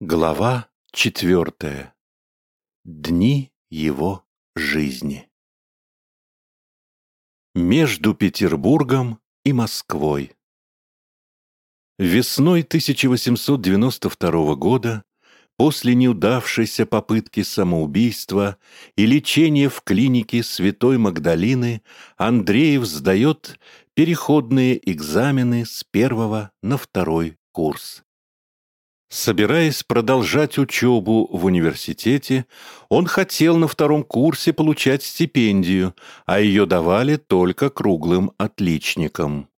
Глава четвертая. Дни его жизни. Между Петербургом и Москвой. Весной 1892 года, после неудавшейся попытки самоубийства и лечения в клинике Святой Магдалины, Андреев сдает переходные экзамены с первого на второй курс. Собираясь продолжать учебу в университете, он хотел на втором курсе получать стипендию, а ее давали только круглым отличникам.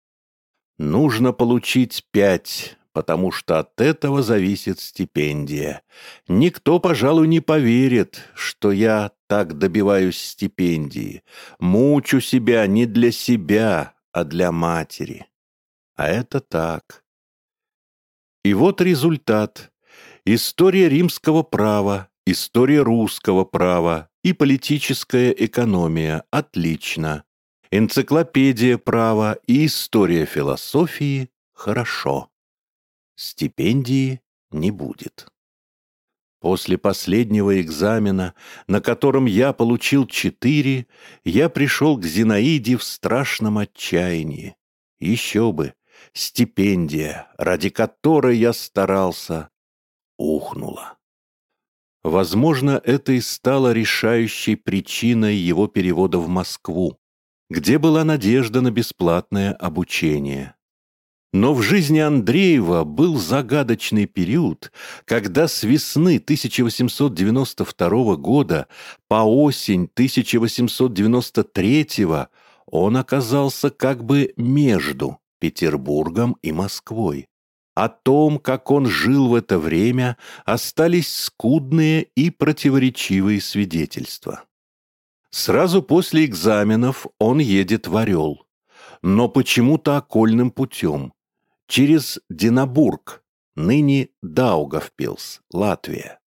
Нужно получить пять, потому что от этого зависит стипендия. Никто, пожалуй, не поверит, что я так добиваюсь стипендии. Мучу себя не для себя, а для матери. А это так. И вот результат. История римского права, история русского права и политическая экономия – отлично. Энциклопедия права и история философии – хорошо. Стипендии не будет. После последнего экзамена, на котором я получил четыре, я пришел к Зинаиде в страшном отчаянии. Еще бы, стипендия, ради которой я старался, ухнула. Возможно, это и стало решающей причиной его перевода в Москву, где была надежда на бесплатное обучение. Но в жизни Андреева был загадочный период, когда с весны 1892 года по осень 1893 он оказался как бы между Петербургом и Москвой. О том, как он жил в это время, остались скудные и противоречивые свидетельства. Сразу после экзаменов он едет в Орел, но почему-то окольным путем, через Динабург, ныне Даугавпилс, Латвия.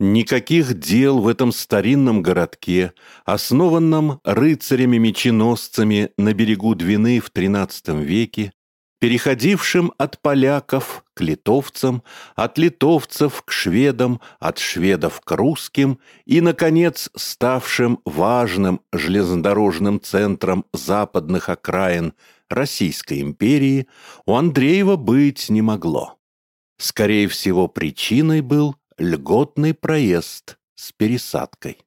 Никаких дел в этом старинном городке, основанном рыцарями-меченосцами на берегу Двины в XIII веке, переходившим от поляков к литовцам, от литовцев к шведам, от шведов к русским и, наконец, ставшим важным железнодорожным центром западных окраин Российской империи, у Андреева быть не могло. Скорее всего, причиной был льготный проезд с пересадкой.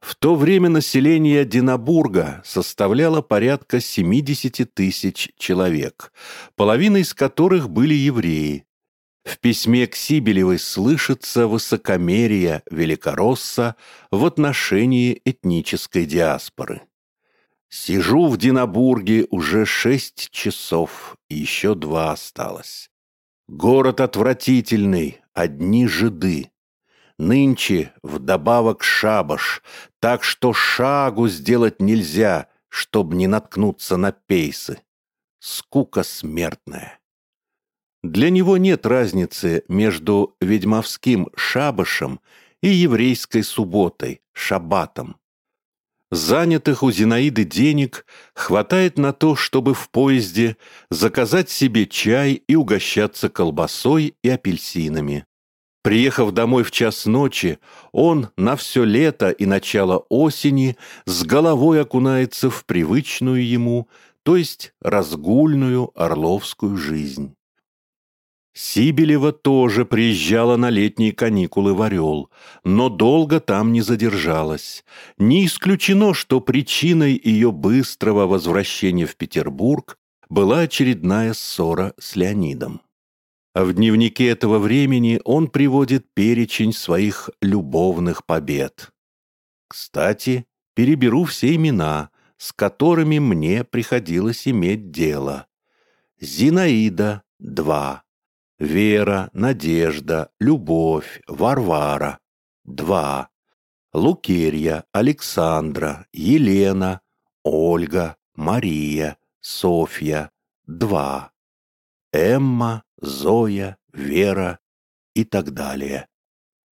В то время население Динабурга составляло порядка 70 тысяч человек, половина из которых были евреи. В письме к Сибелевой слышится высокомерие Великоросса в отношении этнической диаспоры. «Сижу в Динабурге уже шесть часов, еще два осталось. Город отвратительный, одни жиды. Нынче вдобавок шабаш, так что шагу сделать нельзя, чтоб не наткнуться на пейсы. Скука смертная. Для него нет разницы между ведьмовским шабашем и еврейской субботой, шабатом. Занятых у Зинаиды денег хватает на то, чтобы в поезде заказать себе чай и угощаться колбасой и апельсинами. Приехав домой в час ночи, он на все лето и начало осени с головой окунается в привычную ему, то есть разгульную орловскую жизнь. Сибелева тоже приезжала на летние каникулы в Орел, но долго там не задержалась. Не исключено, что причиной ее быстрого возвращения в Петербург была очередная ссора с Леонидом. В дневнике этого времени он приводит перечень своих любовных побед. Кстати, переберу все имена, с которыми мне приходилось иметь дело. Зинаида – два. Вера, Надежда, Любовь, Варвара – два. Лукерья, Александра, Елена, Ольга, Мария, Софья – два. Эмма, Зоя, Вера и так далее.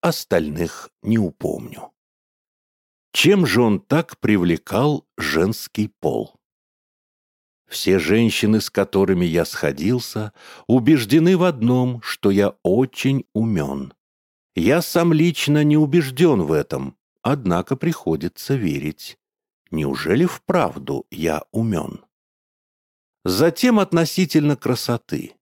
Остальных не упомню. Чем же он так привлекал женский пол? Все женщины, с которыми я сходился, убеждены в одном, что я очень умен. Я сам лично не убежден в этом, однако приходится верить. Неужели вправду я умен? Затем относительно красоты.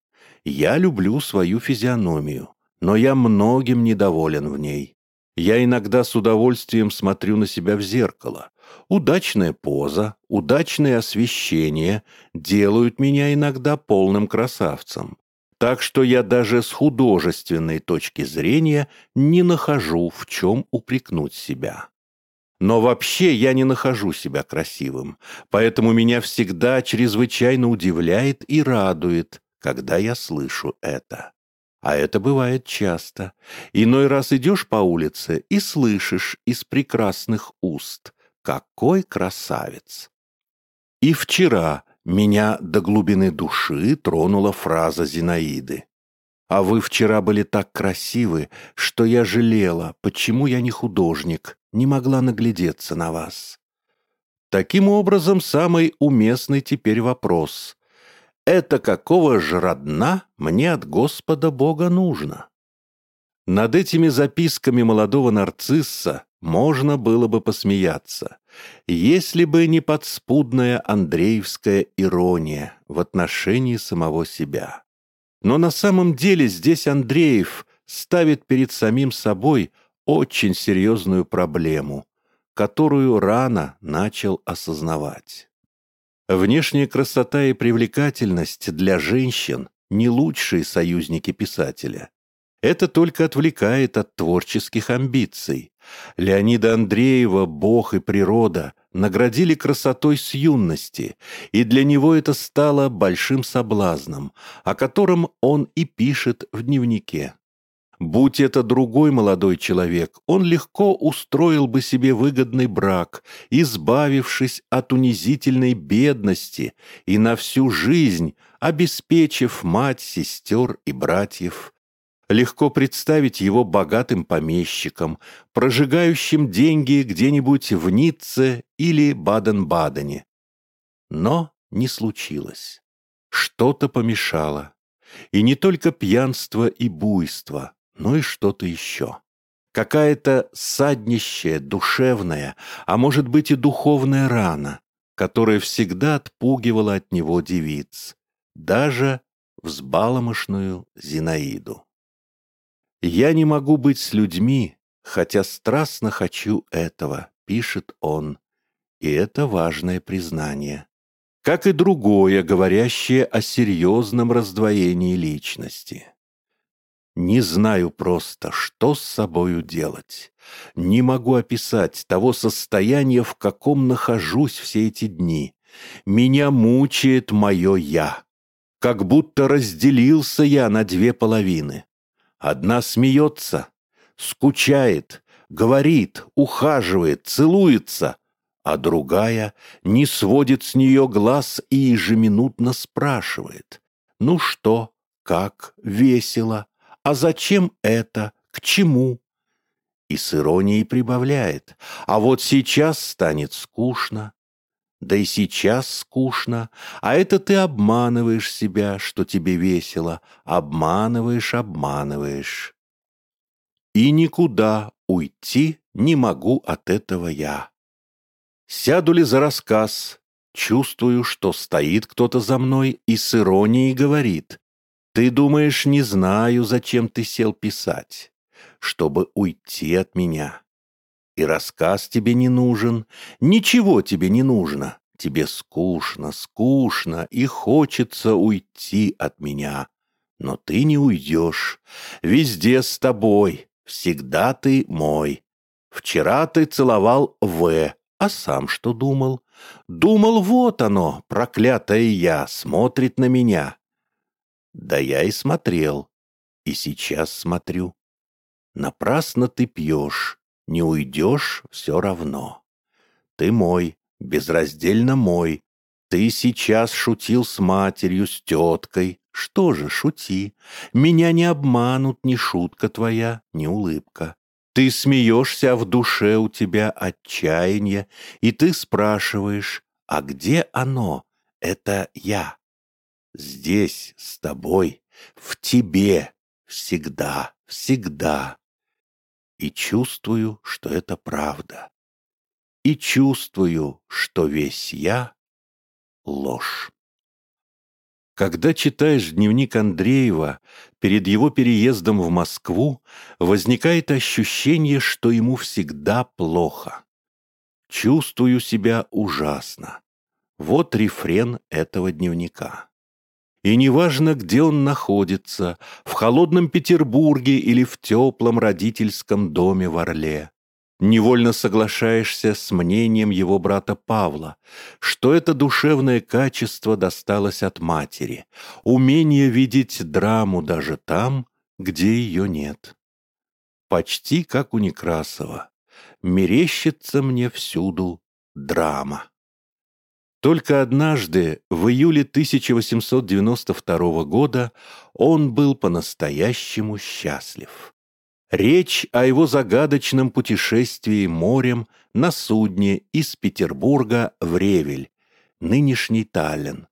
Я люблю свою физиономию, но я многим недоволен в ней. Я иногда с удовольствием смотрю на себя в зеркало. Удачная поза, удачное освещение делают меня иногда полным красавцем. Так что я даже с художественной точки зрения не нахожу, в чем упрекнуть себя. Но вообще я не нахожу себя красивым, поэтому меня всегда чрезвычайно удивляет и радует, когда я слышу это. А это бывает часто. Иной раз идешь по улице и слышишь из прекрасных уст «Какой красавец!» И вчера меня до глубины души тронула фраза Зинаиды. «А вы вчера были так красивы, что я жалела, почему я не художник, не могла наглядеться на вас». Таким образом, самый уместный теперь вопрос. Это какого же родна мне от Господа Бога нужно? Над этими записками молодого нарцисса можно было бы посмеяться, если бы не подспудная андреевская ирония в отношении самого себя. Но на самом деле здесь Андреев ставит перед самим собой очень серьезную проблему, которую рано начал осознавать. Внешняя красота и привлекательность для женщин – не лучшие союзники писателя. Это только отвлекает от творческих амбиций. Леонида Андреева Бог и природа наградили красотой с юности, и для него это стало большим соблазном, о котором он и пишет в дневнике. Будь это другой молодой человек, он легко устроил бы себе выгодный брак, избавившись от унизительной бедности и на всю жизнь обеспечив мать, сестер и братьев. Легко представить его богатым помещиком, прожигающим деньги где-нибудь в Ницце или Баден-Бадене. Но не случилось. Что-то помешало. И не только пьянство и буйство, но и что-то еще. Какая-то саднищая, душевная, а может быть и духовная рана, которая всегда отпугивала от него девиц, даже взбаломошную Зинаиду. «Я не могу быть с людьми, хотя страстно хочу этого», — пишет он. И это важное признание. Как и другое, говорящее о серьезном раздвоении личности. Не знаю просто, что с собою делать. Не могу описать того состояния, в каком нахожусь все эти дни. Меня мучает мое «я». Как будто разделился я на две половины. Одна смеется, скучает, говорит, ухаживает, целуется, а другая не сводит с нее глаз и ежеминутно спрашивает. «Ну что? Как? Весело? А зачем это? К чему?» И с иронией прибавляет. «А вот сейчас станет скучно, да и сейчас скучно, а это ты обманываешь себя, что тебе весело, обманываешь, обманываешь. И никуда уйти не могу от этого я. Сяду ли за рассказ, чувствую, что стоит кто-то за мной и с иронией говорит, «Ты думаешь, не знаю, зачем ты сел писать, чтобы уйти от меня». И рассказ тебе не нужен, ничего тебе не нужно. Тебе скучно, скучно, и хочется уйти от меня. Но ты не уйдешь. Везде с тобой, всегда ты мой. Вчера ты целовал В, а сам что думал? Думал, вот оно, проклятое я, смотрит на меня. Да я и смотрел, и сейчас смотрю. Напрасно ты пьешь, не уйдешь все равно. Ты мой, безраздельно мой. Ты сейчас шутил с матерью, с теткой. Что же, шути. Меня не обманут ни шутка твоя, ни улыбка. Ты смеешься, а в душе у тебя отчаяние, и ты спрашиваешь, а где оно, — это я. Здесь, с тобой, в тебе, всегда, всегда. И чувствую, что это правда. И чувствую, что весь я — ложь. Когда читаешь дневник Андреева, перед его переездом в Москву возникает ощущение, что ему всегда плохо. Чувствую себя ужасно. Вот рефрен этого дневника. И неважно, где он находится, в холодном Петербурге или в теплом родительском доме в Орле невольно соглашаешься с мнением его брата Павла, что это душевное качество досталось от матери, умение видеть драму даже там, где ее нет. Почти как у Некрасова. Мерещится мне всюду драма. Только однажды, в июле 1892 года, он был по-настоящему счастлив. Речь о его загадочном путешествии морем на судне из Петербурга в Ревель, нынешний Таллин.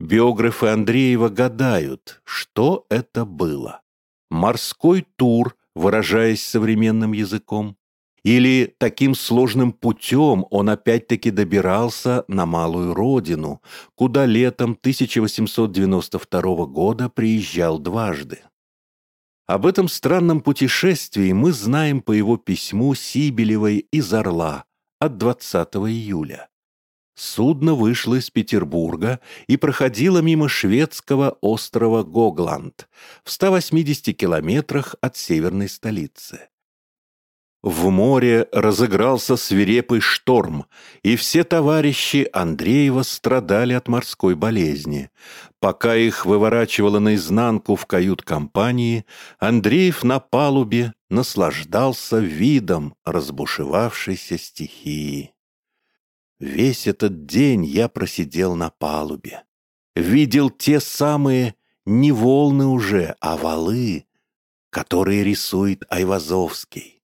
Биографы Андреева гадают, что это было. Морской тур, выражаясь современным языком, или таким сложным путем он опять-таки добирался на малую родину, куда летом 1892 года приезжал дважды. Об этом странном путешествии мы знаем по его письму Сибелевой из Орла от 20 июля. Судно вышло из Петербурга и проходило мимо шведского острова Гогланд в 180 километрах от северной столицы. В море разыгрался свирепый шторм, и все товарищи Андреева страдали от морской болезни. Пока их выворачивало наизнанку в кают-компании, Андреев на палубе наслаждался видом разбушевавшейся стихии. Весь этот день я просидел на палубе. Видел те самые не волны уже, а валы, которые рисует Айвазовский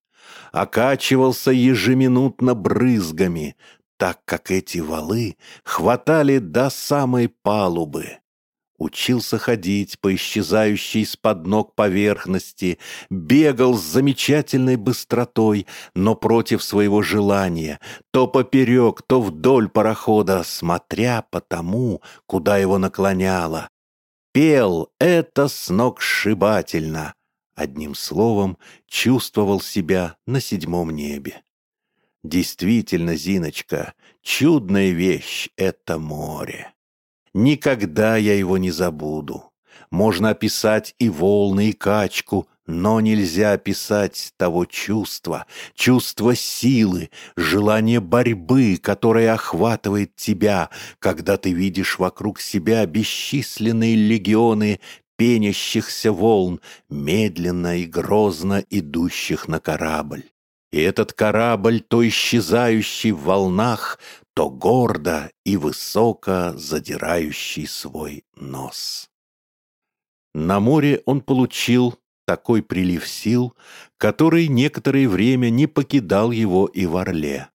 окачивался ежеминутно брызгами, так как эти валы хватали до самой палубы. Учился ходить по исчезающей из-под ног поверхности, бегал с замечательной быстротой, но против своего желания, то поперек, то вдоль парохода, смотря по тому, куда его наклоняло. Пел это сногсшибательно, Одним словом, чувствовал себя на седьмом небе. Действительно, Зиночка, чудная вещь — это море. Никогда я его не забуду. Можно описать и волны, и качку, но нельзя описать того чувства, чувства силы, желания борьбы, которое охватывает тебя, когда ты видишь вокруг себя бесчисленные легионы пенящихся волн, медленно и грозно идущих на корабль. И этот корабль, то исчезающий в волнах, то гордо и высоко задирающий свой нос. На море он получил такой прилив сил, который некоторое время не покидал его и в Орле.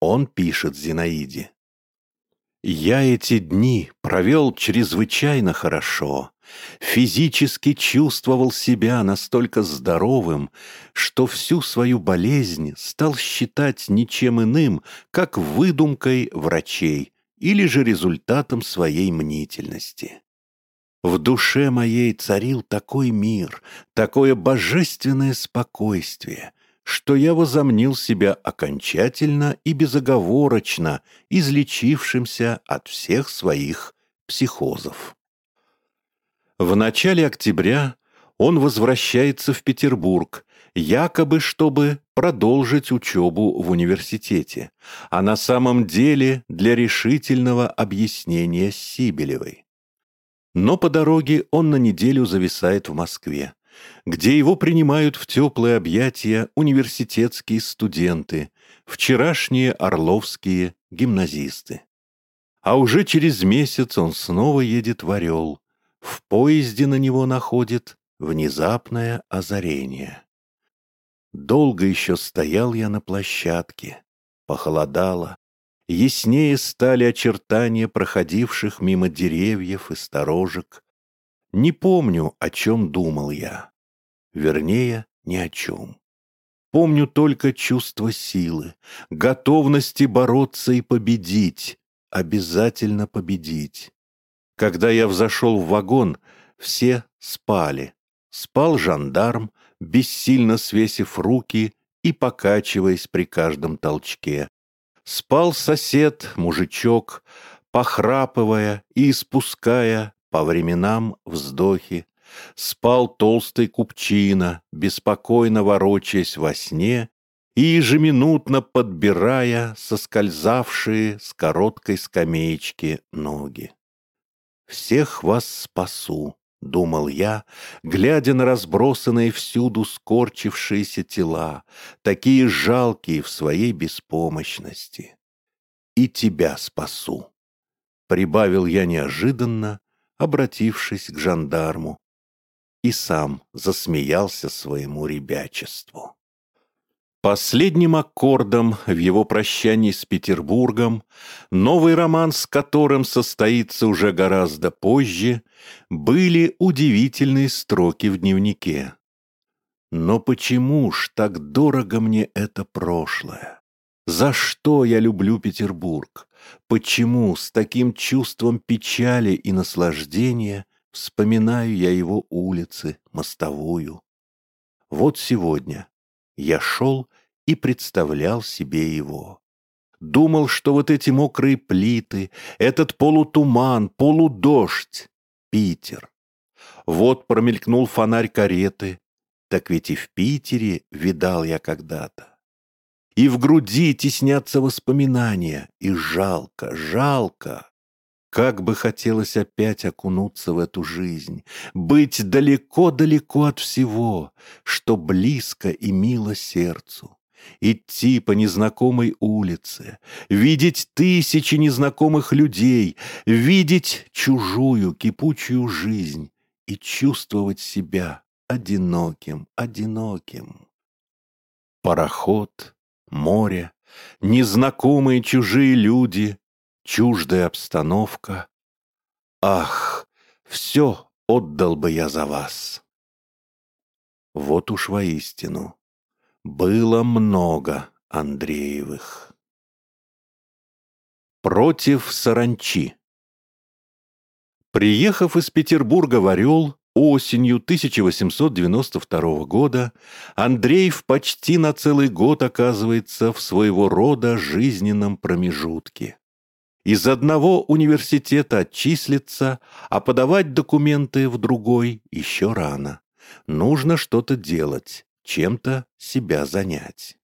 Он пишет Зинаиде. «Я эти дни провел чрезвычайно хорошо, физически чувствовал себя настолько здоровым, что всю свою болезнь стал считать ничем иным, как выдумкой врачей или же результатом своей мнительности. В душе моей царил такой мир, такое божественное спокойствие, что я возомнил себя окончательно и безоговорочно излечившимся от всех своих психозов. В начале октября он возвращается в Петербург, якобы чтобы продолжить учебу в университете, а на самом деле для решительного объяснения Сибелевой. Но по дороге он на неделю зависает в Москве, где его принимают в теплые объятия университетские студенты, вчерашние орловские гимназисты. А уже через месяц он снова едет в Орел, в поезде на него находит внезапное озарение. Долго еще стоял я на площадке. Похолодало. Яснее стали очертания проходивших мимо деревьев и сторожек. Не помню, о чем думал я. Вернее, ни о чем. Помню только чувство силы, готовности бороться и победить, обязательно победить. Когда я взошел в вагон, все спали. Спал жандарм, бессильно свесив руки и покачиваясь при каждом толчке. Спал сосед, мужичок, похрапывая и испуская по временам вздохи. Спал толстый купчина, беспокойно ворочаясь во сне и ежеминутно подбирая соскользавшие с короткой скамеечки ноги. «Всех вас спасу», — думал я, глядя на разбросанные всюду скорчившиеся тела, такие жалкие в своей беспомощности. «И тебя спасу», — прибавил я неожиданно, обратившись к жандарму, и сам засмеялся своему ребячеству. Последним аккордом в его прощании с Петербургом, новый роман с которым состоится уже гораздо позже, были удивительные строки в дневнике. Но почему ж так дорого мне это прошлое? За что я люблю Петербург? Почему с таким чувством печали и наслаждения вспоминаю я его улицы, мостовую? Вот сегодня я шел и представлял себе его. Думал, что вот эти мокрые плиты, этот полутуман, полудождь — Питер. Вот промелькнул фонарь кареты, так ведь и в Питере видал я когда-то. И в груди теснятся воспоминания, и жалко, жалко. Как бы хотелось опять окунуться в эту жизнь, быть далеко-далеко от всего, что близко и мило сердцу. Идти по незнакомой улице, видеть тысячи незнакомых людей, видеть чужую кипучую жизнь и чувствовать себя одиноким, одиноким. Пароход, море, незнакомые чужие люди, чуждая обстановка. Ах, все отдал бы я за вас. Вот уж воистину, было много Андреевых. Против саранчи Приехав из Петербурга в Орел, осенью 1892 года Андреев почти на целый год оказывается в своего рода жизненном промежутке. Из одного университета отчислиться, а подавать документы в другой еще рано. Нужно что-то делать, чем-то себя занять.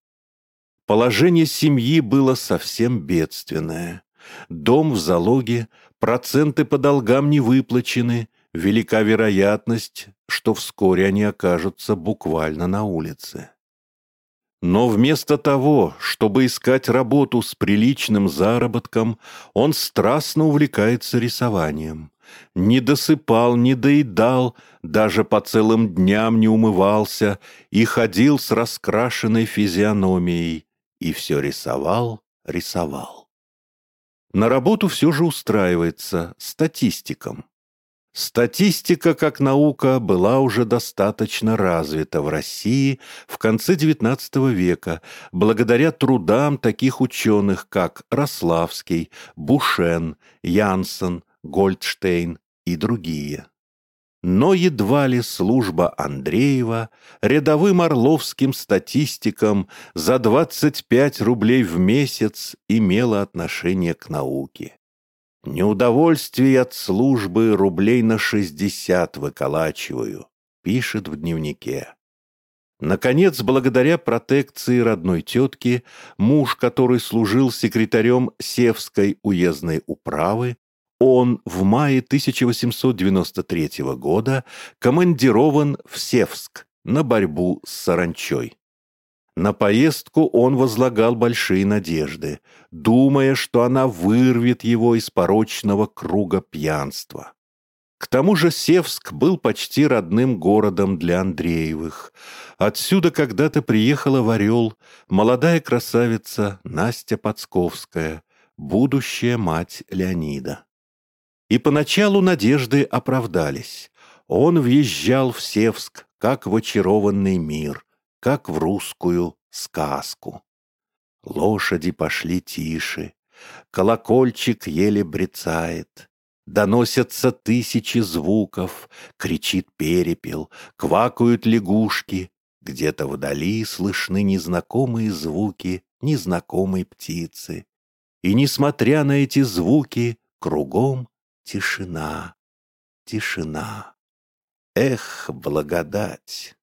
Положение семьи было совсем бедственное. Дом в залоге, проценты по долгам не выплачены, велика вероятность, что вскоре они окажутся буквально на улице. Но вместо того, чтобы искать работу с приличным заработком, он страстно увлекается рисованием. Не досыпал, не доедал, даже по целым дням не умывался и ходил с раскрашенной физиономией. И все рисовал, рисовал. На работу все же устраивается статистиком. Статистика как наука была уже достаточно развита в России в конце XIX века благодаря трудам таких ученых, как Рославский, Бушен, Янсен, Гольдштейн и другие. Но едва ли служба Андреева рядовым орловским статистикам за 25 рублей в месяц имела отношение к науке. Неудовольствие от службы рублей на шестьдесят выколачиваю, пишет в дневнике. Наконец, благодаря протекции родной тетки, муж, который служил секретарем Севской уездной управы, он в мае 1893 года командирован в Севск на борьбу с саранчой. На поездку он возлагал большие надежды, думая, что она вырвет его из порочного круга пьянства. К тому же Севск был почти родным городом для Андреевых. Отсюда когда-то приехала в Орел молодая красавица Настя Подсковская, будущая мать Леонида. И поначалу надежды оправдались. Он въезжал в Севск, как в очарованный мир, как в русскую сказку. Лошади пошли тише, колокольчик еле брецает, Доносятся тысячи звуков, кричит перепел, квакают лягушки, где-то вдали слышны незнакомые звуки незнакомой птицы. И, несмотря на эти звуки, кругом тишина, тишина. Эх, благодать!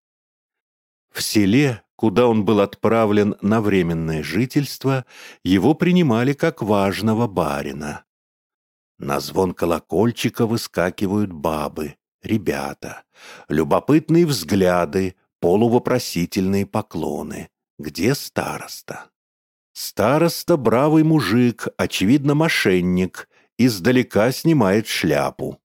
В селе, куда он был отправлен на временное жительство, его принимали как важного барина. На звон колокольчика выскакивают бабы, ребята, любопытные взгляды, полувопросительные поклоны. Где староста? Староста — бравый мужик, очевидно, мошенник, издалека снимает шляпу.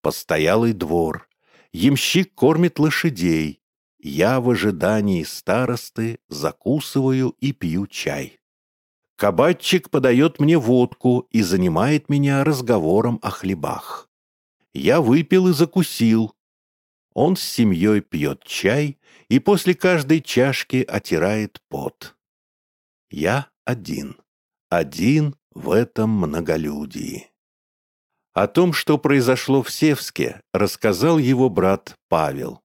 Постоялый двор. Ямщик кормит лошадей. Я в ожидании старосты закусываю и пью чай. Кабачик подает мне водку и занимает меня разговором о хлебах. Я выпил и закусил. Он с семьей пьет чай и после каждой чашки отирает пот. Я один. Один в этом многолюдии. О том, что произошло в Севске, рассказал его брат Павел.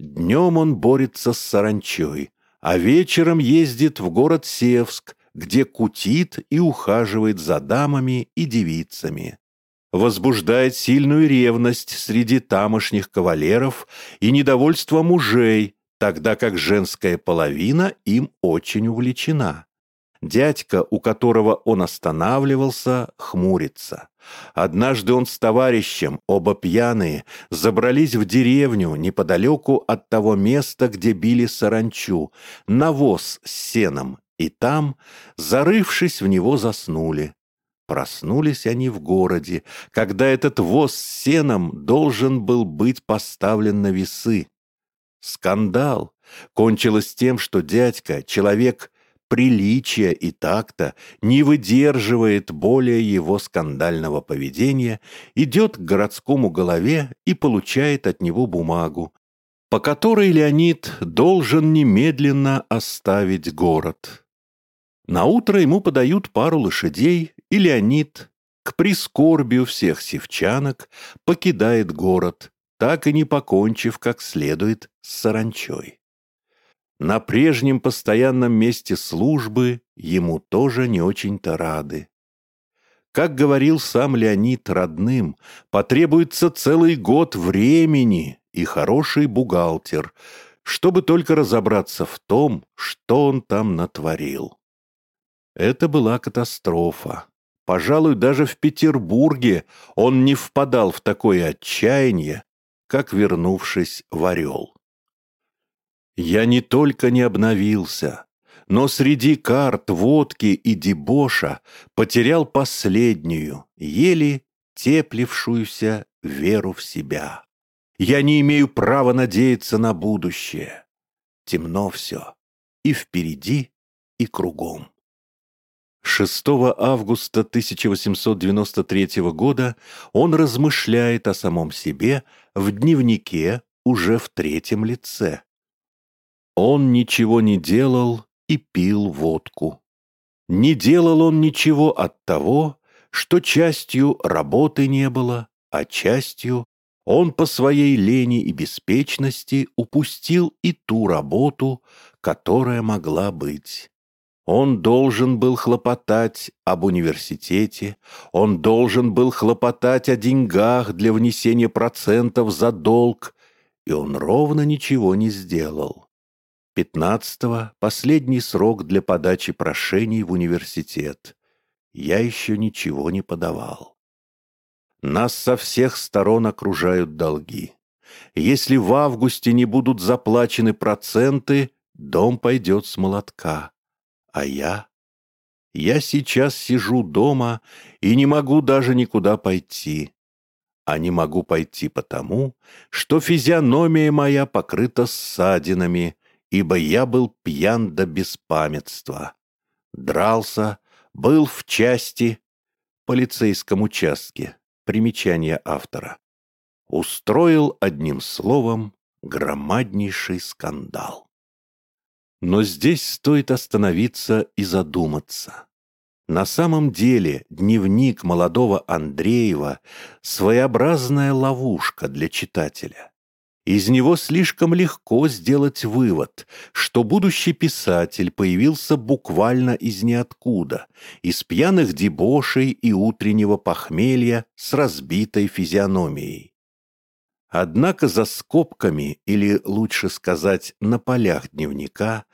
Днем он борется с саранчой, а вечером ездит в город Севск, где кутит и ухаживает за дамами и девицами. Возбуждает сильную ревность среди тамошних кавалеров и недовольство мужей, тогда как женская половина им очень увлечена. Дядька, у которого он останавливался, хмурится. Однажды он с товарищем, оба пьяные, забрались в деревню неподалеку от того места, где били саранчу, навоз с сеном, и там, зарывшись в него, заснули. Проснулись они в городе, когда этот воз с сеном должен был быть поставлен на весы. Скандал кончилось тем, что дядька, человек приличия и такта, не выдерживает более его скандального поведения, идет к городскому голове и получает от него бумагу, по которой Леонид должен немедленно оставить город. На утро ему подают пару лошадей, и Леонид, к прискорбию всех севчанок, покидает город, так и не покончив как следует с саранчой. На прежнем постоянном месте службы ему тоже не очень-то рады. Как говорил сам Леонид родным, потребуется целый год времени и хороший бухгалтер, чтобы только разобраться в том, что он там натворил. Это была катастрофа. Пожалуй, даже в Петербурге он не впадал в такое отчаяние, как вернувшись в Орел. Я не только не обновился, но среди карт, водки и дебоша потерял последнюю, еле теплившуюся веру в себя. Я не имею права надеяться на будущее. Темно все. И впереди, и кругом. 6 августа 1893 года он размышляет о самом себе в дневнике уже в третьем лице. Он ничего не делал и пил водку. Не делал он ничего от того, что частью работы не было, а частью он по своей лени и беспечности упустил и ту работу, которая могла быть. Он должен был хлопотать об университете, он должен был хлопотать о деньгах для внесения процентов за долг, и он ровно ничего не сделал. Пятнадцатого — последний срок для подачи прошений в университет. Я еще ничего не подавал. Нас со всех сторон окружают долги. Если в августе не будут заплачены проценты, дом пойдет с молотка. А я? Я сейчас сижу дома и не могу даже никуда пойти. А не могу пойти потому, что физиономия моя покрыта ссадинами, ибо я был пьян до беспамятства. Дрался, был в части полицейском участке. Примечание автора. Устроил одним словом громаднейший скандал. Но здесь стоит остановиться и задуматься. На самом деле дневник молодого Андреева – своеобразная ловушка для читателя. Из него слишком легко сделать вывод, что будущий писатель появился буквально из ниоткуда, из пьяных дебошей и утреннего похмелья с разбитой физиономией. Однако за скобками, или лучше сказать, на полях дневника,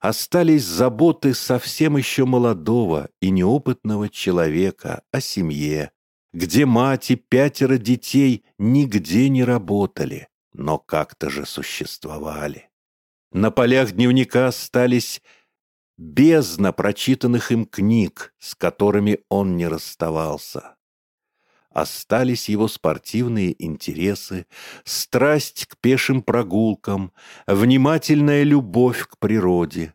остались заботы совсем еще молодого и неопытного человека о семье, где мать и пятеро детей нигде не работали, но как-то же существовали. На полях дневника остались бездна прочитанных им книг, с которыми он не расставался. Остались его спортивные интересы, страсть к пешим прогулкам, внимательная любовь к природе,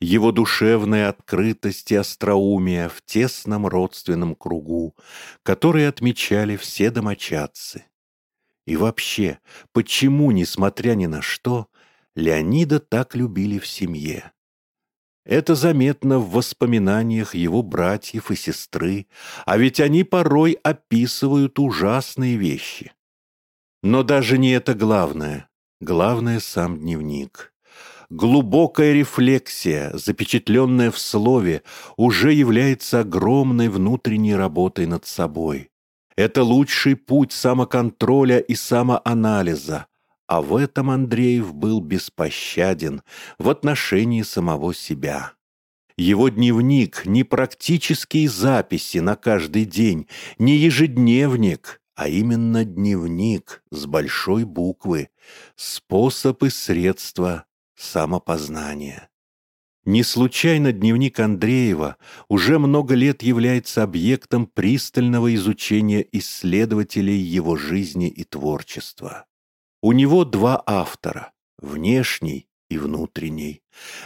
его душевная открытость и остроумие в тесном родственном кругу, который отмечали все домочадцы. И вообще, почему, несмотря ни на что, Леонида так любили в семье? Это заметно в воспоминаниях его братьев и сестры, а ведь они порой описывают ужасные вещи. Но даже не это главное. Главное — сам дневник. Глубокая рефлексия, запечатленная в слове, уже является огромной внутренней работой над собой. Это лучший путь самоконтроля и самоанализа, а в этом Андреев был беспощаден в отношении самого себя. Его дневник не практические записи на каждый день, не ежедневник, а именно дневник с большой буквы, способ и средства самопознания. Не случайно дневник Андреева уже много лет является объектом пристального изучения исследователей его жизни и творчества. У него два автора – внешний и внутренний.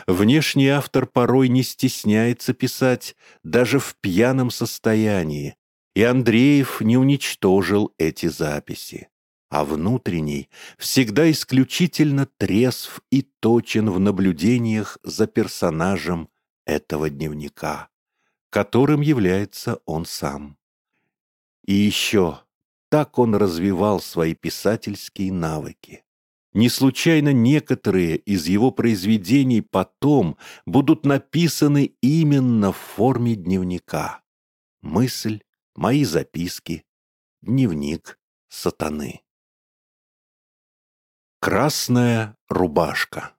Внешний автор порой не стесняется писать даже в пьяном состоянии, и Андреев не уничтожил эти записи а внутренний всегда исключительно трезв и точен в наблюдениях за персонажем этого дневника, которым является он сам. И еще так он развивал свои писательские навыки. Не случайно некоторые из его произведений потом будут написаны именно в форме дневника. Мысль, мои записки, дневник сатаны. Красная рубашка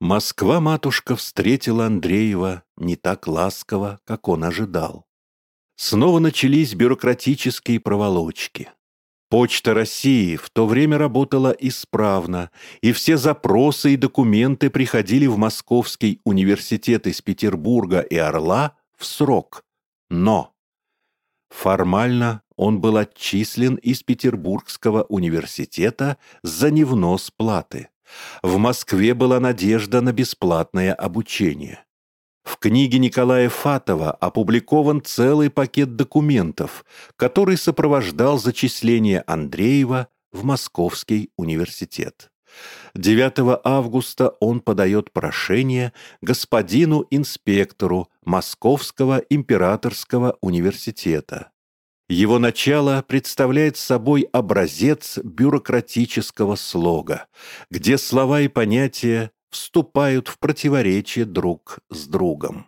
Москва-матушка встретила Андреева не так ласково, как он ожидал. Снова начались бюрократические проволочки. Почта России в то время работала исправно, и все запросы и документы приходили в Московский университет из Петербурга и Орла в срок. Но формально он был отчислен из Петербургского университета за невнос платы. В Москве была надежда на бесплатное обучение. В книге Николая Фатова опубликован целый пакет документов, который сопровождал зачисление Андреева в Московский университет. 9 августа он подает прошение господину инспектору Московского императорского университета. Его начало представляет собой образец бюрократического слога, где слова и понятия вступают в противоречие друг с другом.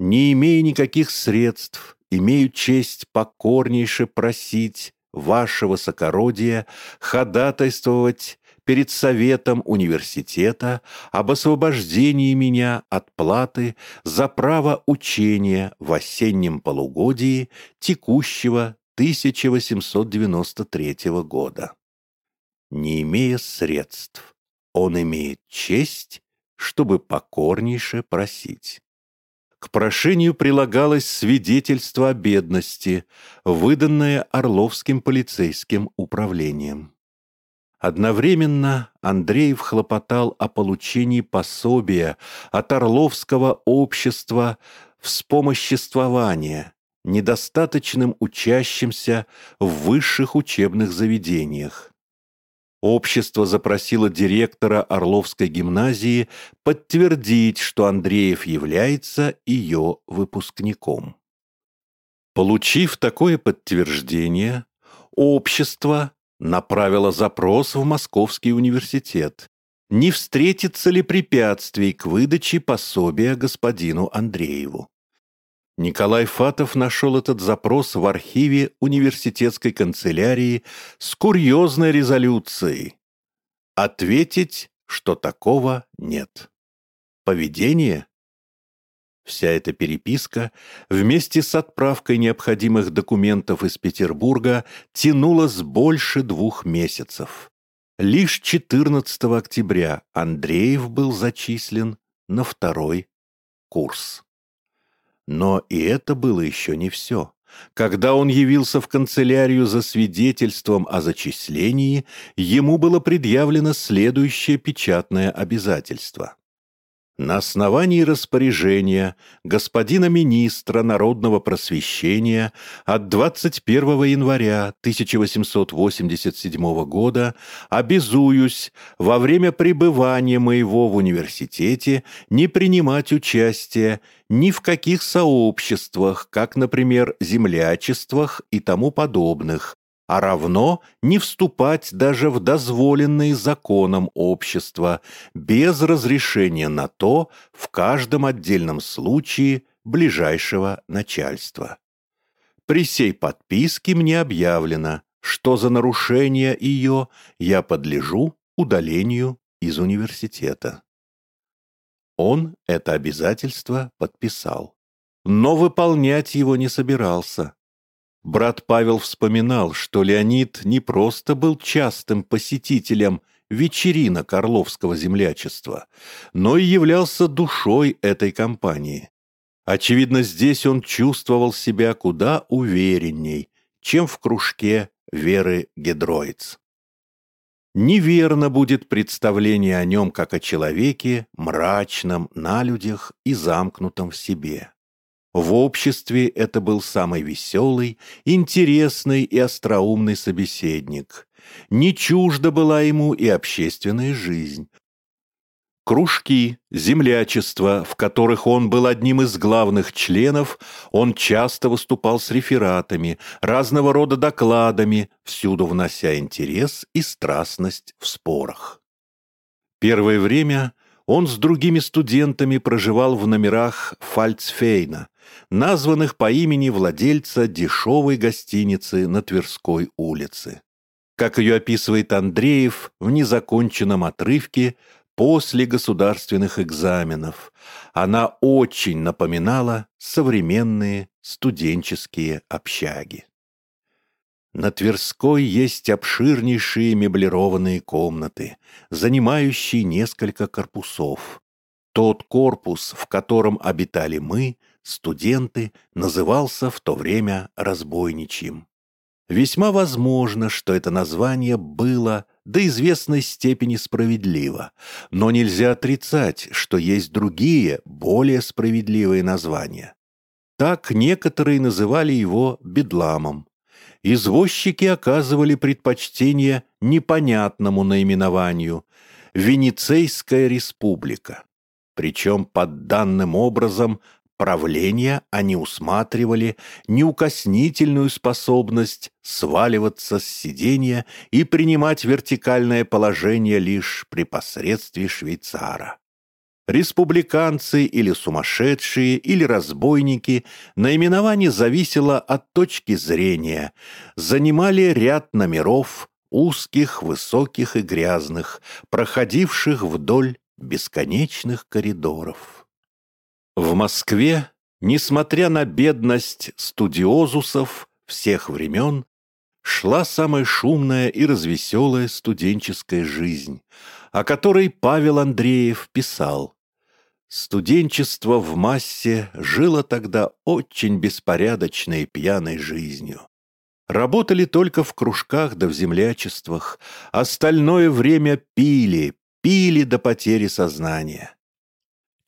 Не имея никаких средств, имею честь покорнейше просить ваше высокородие ходатайствовать перед Советом университета об освобождении меня от платы за право учения в осеннем полугодии текущего 1893 года. Не имея средств, он имеет честь, чтобы покорнейше просить. К прошению прилагалось свидетельство о бедности, выданное Орловским полицейским управлением. Одновременно Андреев хлопотал о получении пособия от Орловского общества вспомоществования, недостаточным учащимся в высших учебных заведениях. Общество запросило директора Орловской гимназии подтвердить, что Андреев является ее выпускником. Получив такое подтверждение, общество направило запрос в Московский университет, не встретится ли препятствий к выдаче пособия господину Андрееву. Николай Фатов нашел этот запрос в архиве университетской канцелярии с курьезной резолюцией. Ответить, что такого нет. Поведение? Вся эта переписка вместе с отправкой необходимых документов из Петербурга тянулась больше двух месяцев. Лишь 14 октября Андреев был зачислен на второй курс. Но и это было еще не все. Когда он явился в канцелярию за свидетельством о зачислении, ему было предъявлено следующее печатное обязательство. На основании распоряжения господина министра народного просвещения от 21 января 1887 года обязуюсь во время пребывания моего в университете не принимать участие ни в каких сообществах, как, например, землячествах и тому подобных, а равно не вступать даже в дозволенные законом общества без разрешения на то в каждом отдельном случае ближайшего начальства. При сей подписке мне объявлено, что за нарушение ее я подлежу удалению из университета. Он это обязательство подписал, но выполнять его не собирался. Брат Павел вспоминал, что Леонид не просто был частым посетителем вечеринок Орловского землячества, но и являлся душой этой компании. Очевидно, здесь он чувствовал себя куда уверенней, чем в кружке Веры Гедроиц. Неверно будет представление о нем как о человеке, мрачном на людях и замкнутом в себе. В обществе это был самый веселый, интересный и остроумный собеседник. Не чужда была ему и общественная жизнь. Кружки, землячества, в которых он был одним из главных членов, он часто выступал с рефератами, разного рода докладами, всюду внося интерес и страстность в спорах. Первое время он с другими студентами проживал в номерах Фальцфейна, названных по имени владельца дешевой гостиницы на Тверской улице. Как ее описывает Андреев в незаконченном отрывке после государственных экзаменов, она очень напоминала современные студенческие общаги. На Тверской есть обширнейшие меблированные комнаты, занимающие несколько корпусов. Тот корпус, в котором обитали мы, студенты, назывался в то время разбойничьим. Весьма возможно, что это название было до известной степени справедливо, но нельзя отрицать, что есть другие, более справедливые названия. Так некоторые называли его бедламом. Извозчики оказывали предпочтение непонятному наименованию «Венецейская республика». Причем под данным образом правления они усматривали неукоснительную способность сваливаться с сиденья и принимать вертикальное положение лишь при посредстве швейцара. Республиканцы или сумасшедшие, или разбойники, наименование зависело от точки зрения, занимали ряд номеров, узких, высоких и грязных, проходивших вдоль бесконечных коридоров. В Москве, несмотря на бедность студиозусов всех времен, шла самая шумная и развеселая студенческая жизнь, о которой Павел Андреев писал. Студенчество в массе жило тогда очень беспорядочной пьяной жизнью. Работали только в кружках да в землячествах, остальное время пили, пили до потери сознания.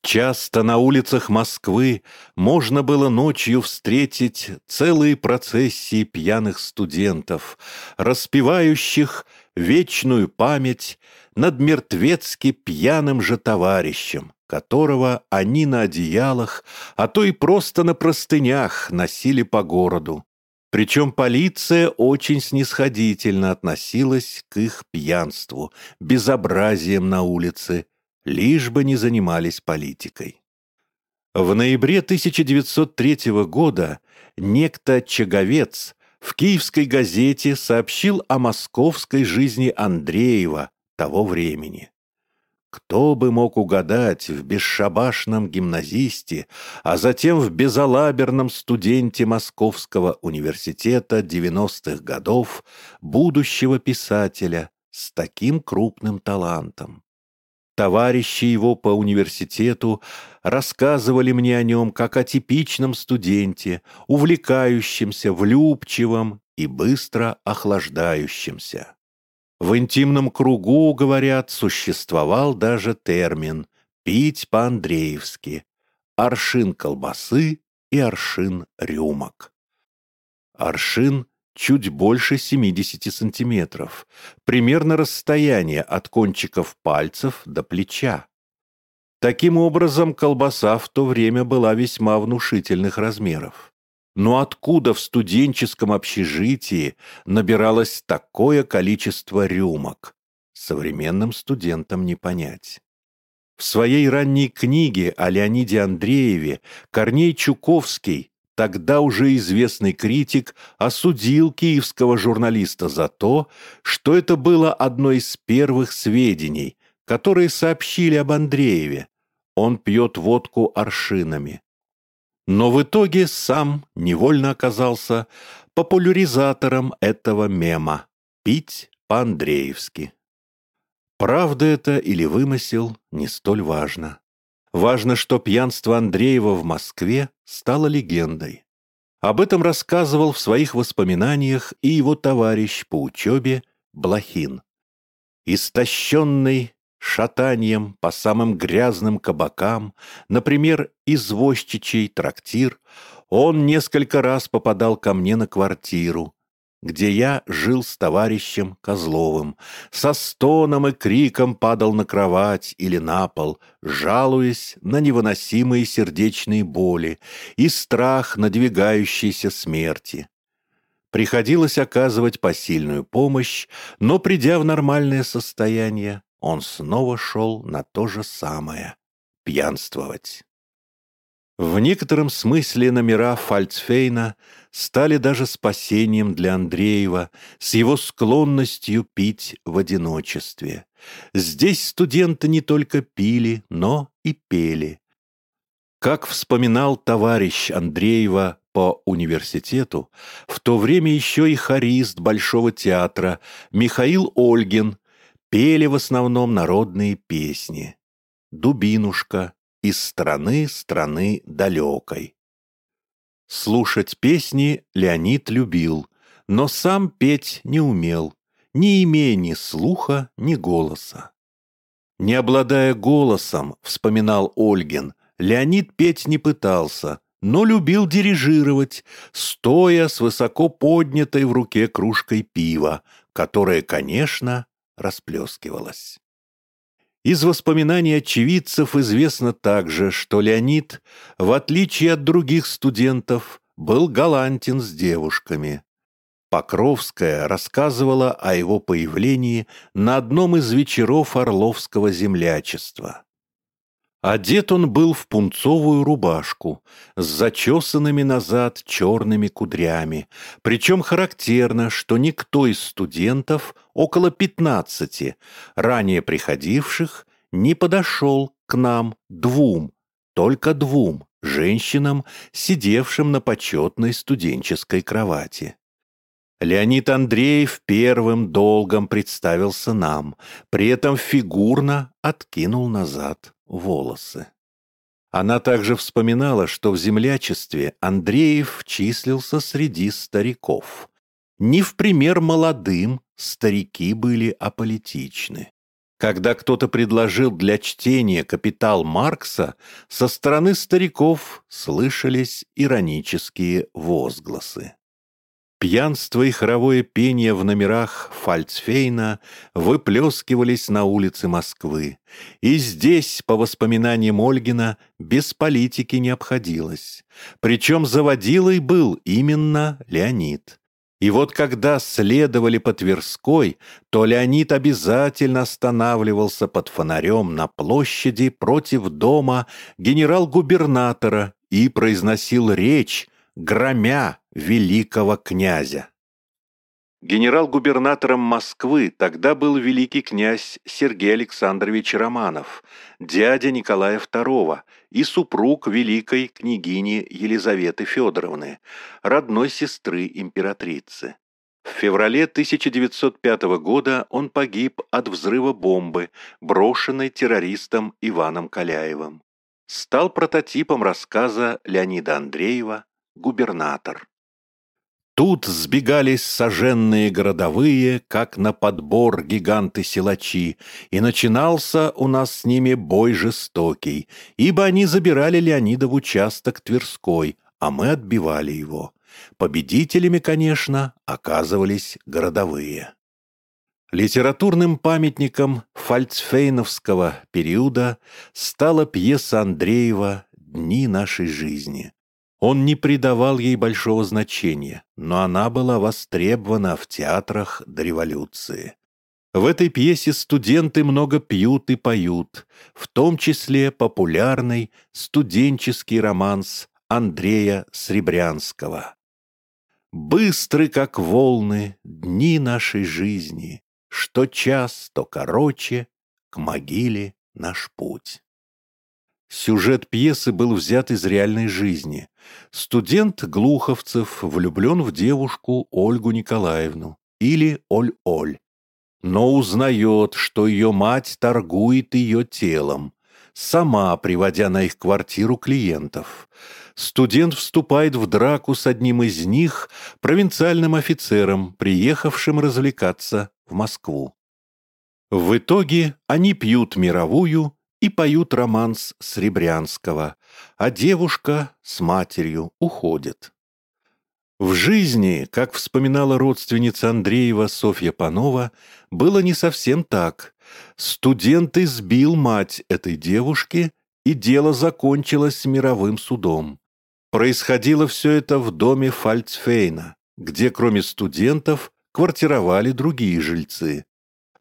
Часто на улицах Москвы можно было ночью встретить целые процессии пьяных студентов, распевающих вечную память над мертвецки пьяным же товарищем, которого они на одеялах, а то и просто на простынях носили по городу. Причем полиция очень снисходительно относилась к их пьянству, безобразием на улице, лишь бы не занимались политикой. В ноябре 1903 года некто Чаговец в киевской газете сообщил о московской жизни Андреева того времени. Кто бы мог угадать в бесшабашном гимназисте, а затем в безалаберном студенте Московского университета 90-х годов будущего писателя с таким крупным талантом? Товарищи его по университету рассказывали мне о нем как о типичном студенте, увлекающемся, влюбчивом и быстро охлаждающемся. В интимном кругу, говорят, существовал даже термин «пить по-андреевски» — аршин колбасы и аршин рюмок. Аршин чуть больше 70 сантиметров, примерно расстояние от кончиков пальцев до плеча. Таким образом, колбаса в то время была весьма внушительных размеров. Но откуда в студенческом общежитии набиралось такое количество рюмок? Современным студентам не понять. В своей ранней книге о Леониде Андрееве Корней Чуковский Тогда уже известный критик осудил киевского журналиста за то, что это было одно из первых сведений, которые сообщили об Андрееве. Он пьет водку аршинами. Но в итоге сам невольно оказался популяризатором этого мема «Пить по-андреевски». Правда это или вымысел, не столь важно. Важно, что пьянство Андреева в Москве стало легендой. Об этом рассказывал в своих воспоминаниях и его товарищ по учебе Блохин. Истощенный шатанием по самым грязным кабакам, например, извозчичий трактир, он несколько раз попадал ко мне на квартиру, где я жил с товарищем Козловым, со стоном и криком падал на кровать или на пол, жалуясь на невыносимые сердечные боли и страх надвигающейся смерти. Приходилось оказывать посильную помощь, но, придя в нормальное состояние, он снова шел на то же самое — пьянствовать. В некотором смысле номера Фальцфейна стали даже спасением для Андреева с его склонностью пить в одиночестве. Здесь студенты не только пили, но и пели. Как вспоминал товарищ Андреева по университету, в то время еще и хорист Большого театра Михаил Ольгин пели в основном народные песни. «Дубинушка», из страны страны далекой. Слушать песни Леонид любил, но сам петь не умел, не имея ни слуха, ни голоса. Не обладая голосом, вспоминал Ольгин, Леонид петь не пытался, но любил дирижировать, стоя с высоко поднятой в руке кружкой пива, которая, конечно, расплескивалась. Из воспоминаний очевидцев известно также, что Леонид, в отличие от других студентов, был галантен с девушками. Покровская рассказывала о его появлении на одном из вечеров Орловского землячества. Одет он был в пунцовую рубашку с зачесанными назад черными кудрями, причем характерно, что никто из студентов, около пятнадцати, ранее приходивших, не подошел к нам двум, только двум женщинам, сидевшим на почетной студенческой кровати. Леонид Андреев первым долгом представился нам, при этом фигурно откинул назад волосы. Она также вспоминала, что в землячестве Андреев числился среди стариков. Не в пример молодым старики были аполитичны. Когда кто-то предложил для чтения «Капитал Маркса», со стороны стариков слышались иронические возгласы. Пьянство и хоровое пение в номерах Фальцфейна выплескивались на улицы Москвы. И здесь, по воспоминаниям Ольгина, без политики не обходилось. Причем заводилой был именно Леонид. И вот когда следовали по Тверской, то Леонид обязательно останавливался под фонарем на площади против дома генерал-губернатора и произносил речь, громя великого князя. Генерал-губернатором Москвы тогда был великий князь Сергей Александрович Романов, дядя Николая II и супруг великой княгини Елизаветы Федоровны, родной сестры императрицы. В феврале 1905 года он погиб от взрыва бомбы, брошенной террористом Иваном Каляевым. Стал прототипом рассказа Леонида Андреева губернатор. Тут сбегались соженные городовые, как на подбор гиганты-силачи, и начинался у нас с ними бой жестокий, ибо они забирали Леонида в участок Тверской, а мы отбивали его. Победителями, конечно, оказывались городовые. Литературным памятником фальцфейновского периода стала пьеса Андреева «Дни нашей жизни», он не придавал ей большого значения, но она была востребована в театрах до революции. В этой пьесе студенты много пьют и поют, в том числе популярный студенческий романс Андрея Сребрянского. «Быстры, как волны, дни нашей жизни, что час, то короче, к могиле наш путь». Сюжет пьесы был взят из реальной жизни. Студент Глуховцев влюблен в девушку Ольгу Николаевну или Оль-Оль, но узнает, что ее мать торгует ее телом, сама приводя на их квартиру клиентов. Студент вступает в драку с одним из них, провинциальным офицером, приехавшим развлекаться в Москву. В итоге они пьют мировую и поют романс Сребрянского, а девушка с матерью уходит. В жизни, как вспоминала родственница Андреева Софья Панова, было не совсем так. Студент избил мать этой девушки, и дело закончилось мировым судом. Происходило все это в доме Фальцфейна, где кроме студентов квартировали другие жильцы.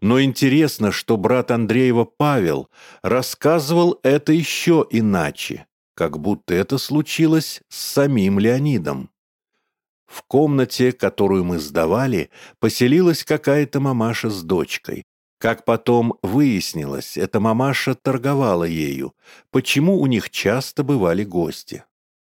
Но интересно, что брат Андреева Павел рассказывал это еще иначе, как будто это случилось с самим Леонидом. В комнате, которую мы сдавали, поселилась какая-то мамаша с дочкой. Как потом выяснилось, эта мамаша торговала ею, почему у них часто бывали гости.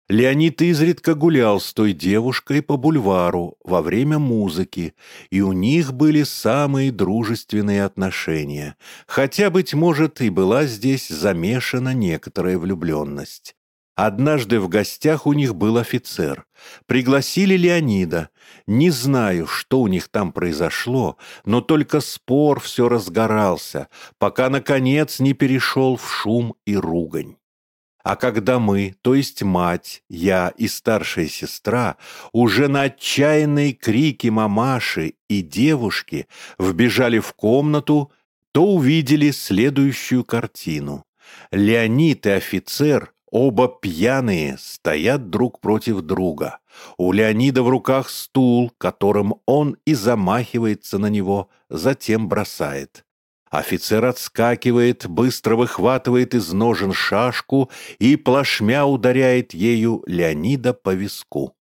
Леонид изредка гулял с той девушкой по бульвару во время музыки, и у них были самые дружественные отношения, хотя, быть может, и была здесь замешана некоторая влюбленность. Однажды в гостях у них был офицер. Пригласили Леонида. Не знаю, что у них там произошло, но только спор все разгорался, пока, наконец, не перешел в шум и ругань. А когда мы, то есть мать, я и старшая сестра, уже на отчаянные крики мамаши и девушки вбежали в комнату, то увидели следующую картину. Леонид и офицер, оба пьяные, стоят друг против друга. У Леонида в руках стул, которым он и замахивается на него, затем бросает. Офицер отскакивает, быстро выхватывает из ножен шашку и плашмя ударяет ею Леонида по виску.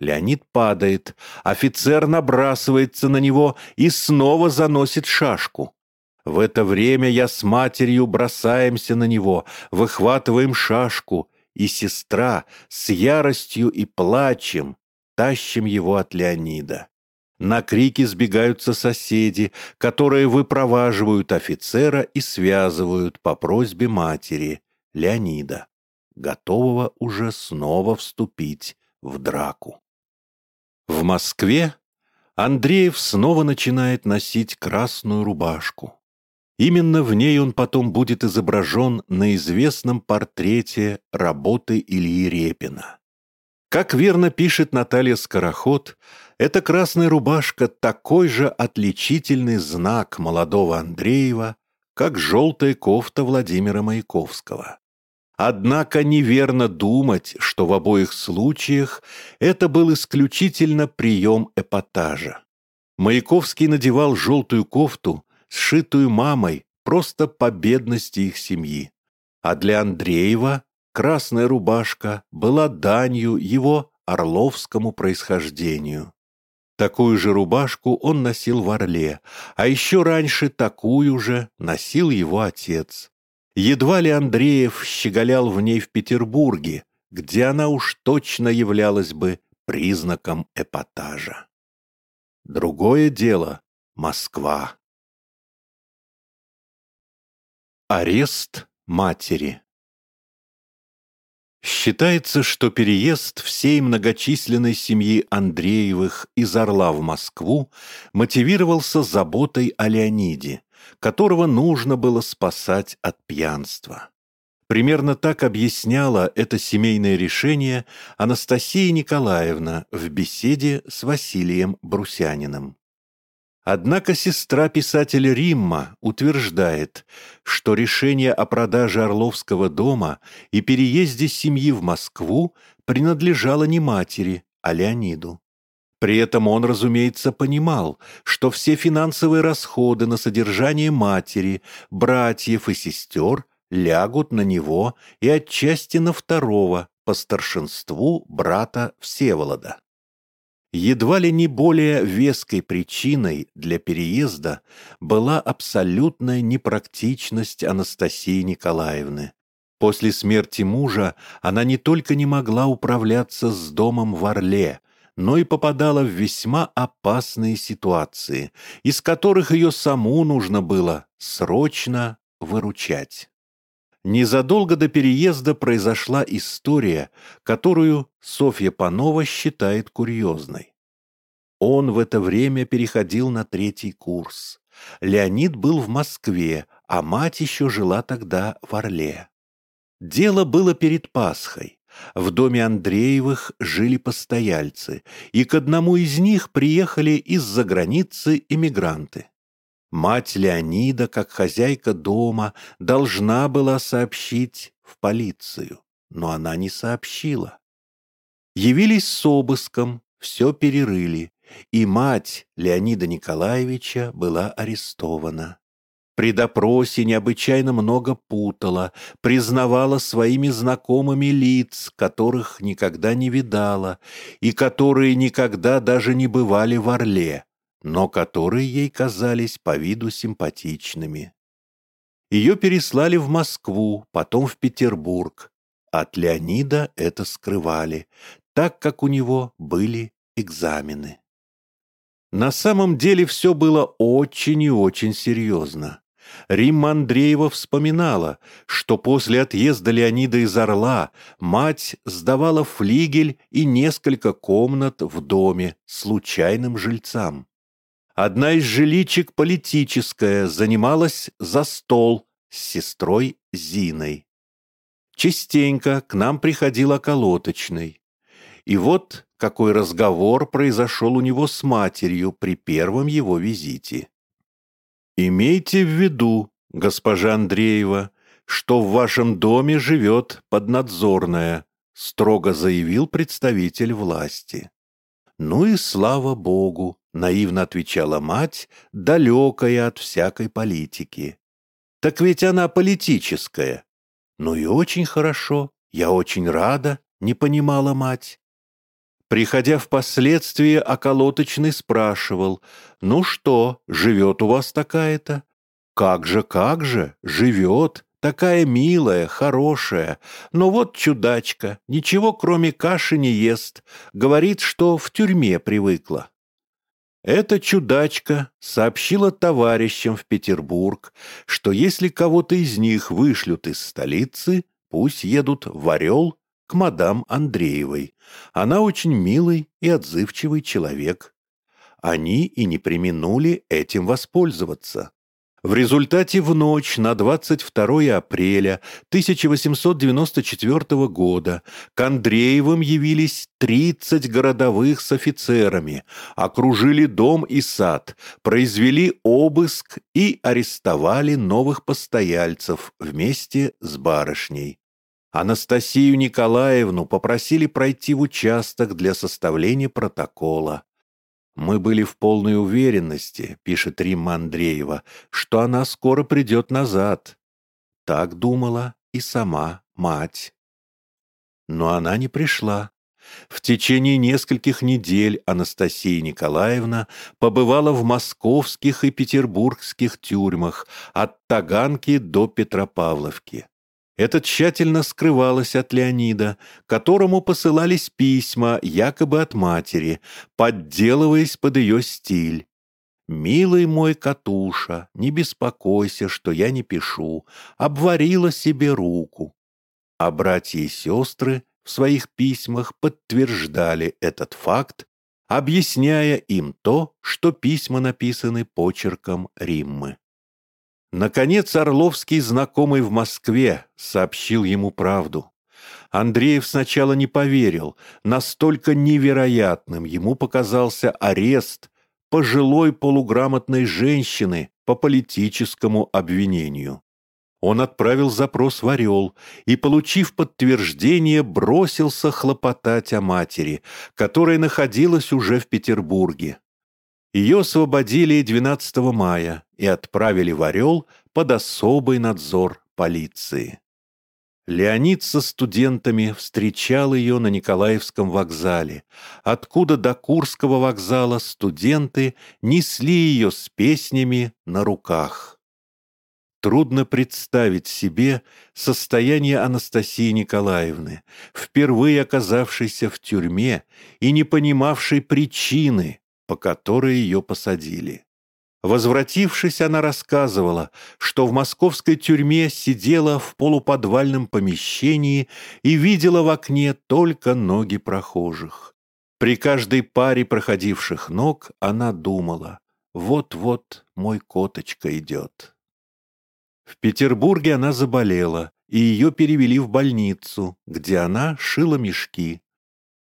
Леонид падает, офицер набрасывается на него и снова заносит шашку. В это время я с матерью бросаемся на него, выхватываем шашку, и сестра с яростью и плачем тащим его от Леонида. На крики сбегаются соседи, которые выпроваживают офицера и связывают по просьбе матери, Леонида, готового уже снова вступить в драку. В Москве Андреев снова начинает носить красную рубашку. Именно в ней он потом будет изображен на известном портрете работы Ильи Репина. Как верно пишет Наталья Скороход, эта красная рубашка – такой же отличительный знак молодого Андреева, как желтая кофта Владимира Маяковского. Однако неверно думать, что в обоих случаях это был исключительно прием эпатажа. Маяковский надевал желтую кофту, сшитую мамой, просто по бедности их семьи. А для Андреева красная рубашка была данью его орловскому происхождению. Такую же рубашку он носил в Орле, а еще раньше такую же носил его отец. Едва ли Андреев щеголял в ней в Петербурге, где она уж точно являлась бы признаком эпатажа. Другое дело — Москва. Арест матери Считается, что переезд всей многочисленной семьи Андреевых из Орла в Москву мотивировался заботой о Леониде, которого нужно было спасать от пьянства. Примерно так объясняла это семейное решение Анастасия Николаевна в беседе с Василием Брусяниным. Однако сестра писателя Римма утверждает, что решение о продаже Орловского дома и переезде семьи в Москву принадлежало не матери, а Леониду. При этом он, разумеется, понимал, что все финансовые расходы на содержание матери, братьев и сестер лягут на него и отчасти на второго, по старшинству брата Всеволода. Едва ли не более веской причиной для переезда была абсолютная непрактичность Анастасии Николаевны. После смерти мужа она не только не могла управляться с домом в Орле, но и попадала в весьма опасные ситуации, из которых ее саму нужно было срочно выручать. Незадолго до переезда произошла история, которую Софья Панова считает курьезной. Он в это время переходил на третий курс. Леонид был в Москве, а мать еще жила тогда в Орле. Дело было перед Пасхой. В доме Андреевых жили постояльцы, и к одному из них приехали из-за границы иммигранты. Мать Леонида, как хозяйка дома, должна была сообщить в полицию, но она не сообщила. Явились с обыском, все перерыли, и мать Леонида Николаевича была арестована. При допросе необычайно много путала, признавала своими знакомыми лиц, которых никогда не видала, и которые никогда даже не бывали в Орле но которые ей казались по виду симпатичными. Ее переслали в Москву, потом в Петербург. От Леонида это скрывали, так как у него были экзамены. На самом деле все было очень и очень серьезно. Римма Андреева вспоминала, что после отъезда Леонида из Орла мать сдавала флигель и несколько комнат в доме случайным жильцам. Одна из жиличек политическая занималась за стол с сестрой Зиной. Частенько к нам приходил околоточный. И вот какой разговор произошел у него с матерью при первом его визите. «Имейте в виду, госпожа Андреева, что в вашем доме живет поднадзорная», строго заявил представитель власти. «Ну и слава Богу!» — наивно отвечала мать, далекая от всякой политики. «Так ведь она политическая». «Ну и очень хорошо, я очень рада», — не понимала мать. Приходя впоследствии, околоточный спрашивал, «Ну что, живет у вас такая-то?» «Как же, как же, живет, Такая милая, хорошая, но вот чудачка, ничего кроме каши не ест, говорит, что в тюрьме привыкла. Эта чудачка сообщила товарищам в Петербург, что если кого-то из них вышлют из столицы, пусть едут в Орел к мадам Андреевой. Она очень милый и отзывчивый человек. Они и не применули этим воспользоваться. В результате в ночь на 22 апреля 1894 года к Андреевым явились 30 городовых с офицерами, окружили дом и сад, произвели обыск и арестовали новых постояльцев вместе с барышней. Анастасию Николаевну попросили пройти в участок для составления протокола. «Мы были в полной уверенности», — пишет Римма Андреева, «что она скоро придет назад». Так думала и сама мать. Но она не пришла. В течение нескольких недель Анастасия Николаевна побывала в московских и петербургских тюрьмах от Таганки до Петропавловки. Это тщательно скрывалось от Леонида, которому посылались письма якобы от матери, подделываясь под ее стиль. «Милый мой Катуша, не беспокойся, что я не пишу, обварила себе руку». А братья и сестры в своих письмах подтверждали этот факт, объясняя им то, что письма написаны почерком Риммы. Наконец Орловский, знакомый в Москве, сообщил ему правду. Андреев сначала не поверил, настолько невероятным ему показался арест пожилой полуграмотной женщины по политическому обвинению. Он отправил запрос в Орел и, получив подтверждение, бросился хлопотать о матери, которая находилась уже в Петербурге. Ее освободили 12 мая и отправили в Орел под особый надзор полиции. Леонид со студентами встречал ее на Николаевском вокзале, откуда до Курского вокзала студенты несли ее с песнями на руках. Трудно представить себе состояние Анастасии Николаевны, впервые оказавшейся в тюрьме и не понимавшей причины, по которой ее посадили. Возвратившись, она рассказывала, что в московской тюрьме сидела в полуподвальном помещении и видела в окне только ноги прохожих. При каждой паре проходивших ног она думала, вот-вот мой коточка идет. В Петербурге она заболела, и ее перевели в больницу, где она шила мешки.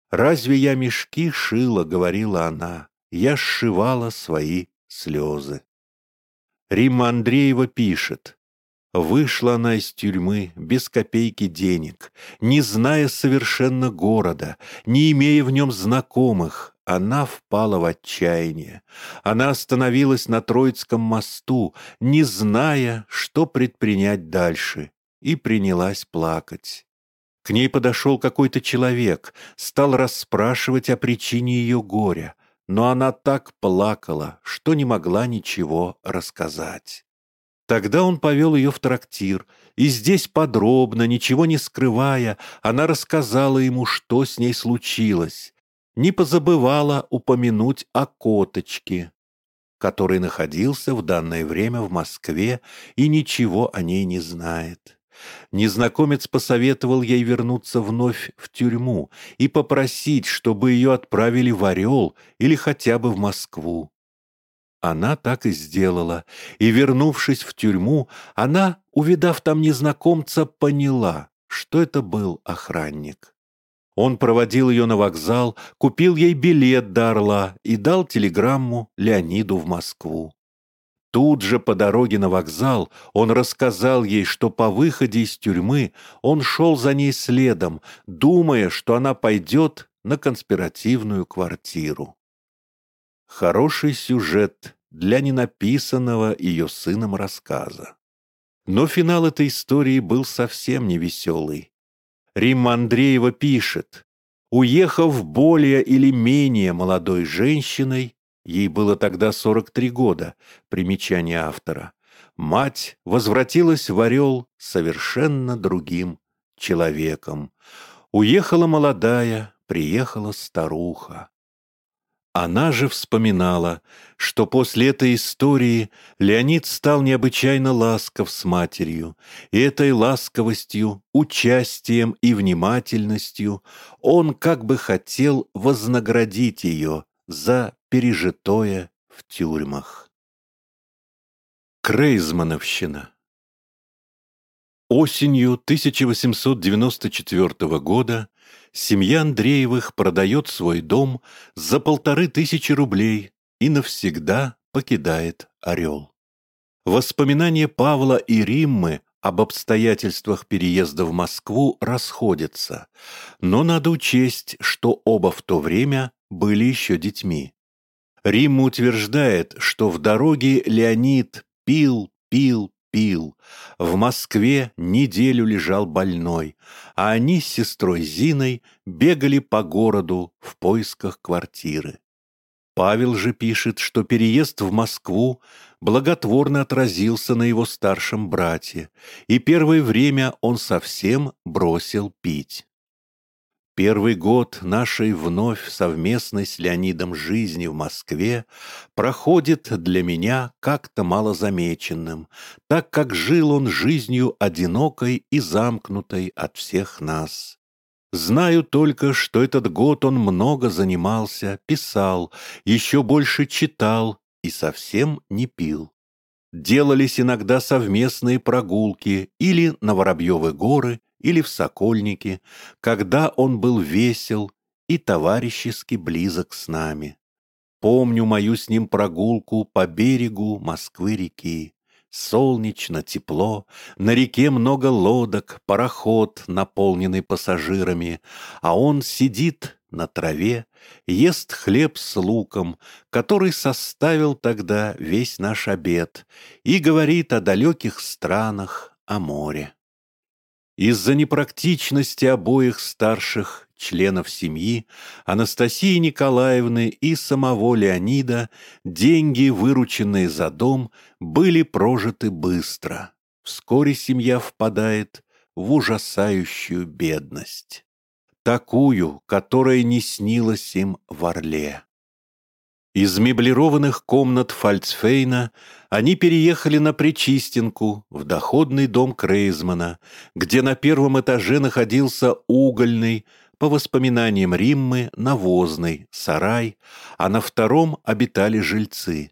«Разве я мешки шила?» — говорила она я сшивала свои слезы. Римма Андреева пишет. Вышла она из тюрьмы без копейки денег, не зная совершенно города, не имея в нем знакомых, она впала в отчаяние. Она остановилась на Троицком мосту, не зная, что предпринять дальше, и принялась плакать. К ней подошел какой-то человек, стал расспрашивать о причине ее горя но она так плакала, что не могла ничего рассказать. Тогда он повел ее в трактир, и здесь подробно, ничего не скрывая, она рассказала ему, что с ней случилось. Не позабывала упомянуть о коточке, который находился в данное время в Москве и ничего о ней не знает. Незнакомец посоветовал ей вернуться вновь в тюрьму и попросить, чтобы ее отправили в Орел или хотя бы в Москву. Она так и сделала, и, вернувшись в тюрьму, она, увидав там незнакомца, поняла, что это был охранник. Он проводил ее на вокзал, купил ей билет до Орла и дал телеграмму Леониду в Москву. Тут же по дороге на вокзал он рассказал ей, что по выходе из тюрьмы он шел за ней следом, думая, что она пойдет на конспиративную квартиру. Хороший сюжет для ненаписанного ее сыном рассказа. Но финал этой истории был совсем не веселый. Римма Андреева пишет, уехав более или менее молодой женщиной, Ей было тогда 43 года, примечание автора. Мать возвратилась в Орел совершенно другим человеком. Уехала молодая, приехала старуха. Она же вспоминала, что после этой истории Леонид стал необычайно ласков с матерью, и этой ласковостью, участием и внимательностью он как бы хотел вознаградить ее за пережитое в тюрьмах. Крейзмановщина Осенью 1894 года семья Андреевых продает свой дом за полторы тысячи рублей и навсегда покидает Орел. Воспоминания Павла и Риммы об обстоятельствах переезда в Москву расходятся, но надо учесть, что оба в то время были еще детьми. Римма утверждает, что в дороге Леонид пил, пил, пил. В Москве неделю лежал больной, а они с сестрой Зиной бегали по городу в поисках квартиры. Павел же пишет, что переезд в Москву благотворно отразился на его старшем брате, и первое время он совсем бросил пить. Первый год нашей вновь совместной с Леонидом жизни в Москве проходит для меня как-то малозамеченным, так как жил он жизнью одинокой и замкнутой от всех нас. Знаю только, что этот год он много занимался, писал, еще больше читал и совсем не пил. Делались иногда совместные прогулки или на Воробьевы горы, или в Сокольнике, когда он был весел и товарищески близок с нами. Помню мою с ним прогулку по берегу Москвы-реки. Солнечно, тепло, на реке много лодок, пароход, наполненный пассажирами, а он сидит на траве, ест хлеб с луком, который составил тогда весь наш обед, и говорит о далеких странах, о море. Из-за непрактичности обоих старших членов семьи, Анастасии Николаевны и самого Леонида, деньги, вырученные за дом, были прожиты быстро. Вскоре семья впадает в ужасающую бедность. Такую, которая не снилась им в Орле. Из меблированных комнат Фальцфейна они переехали на Причистинку, в доходный дом Крейзмана, где на первом этаже находился угольный, по воспоминаниям Риммы, навозный, сарай, а на втором обитали жильцы.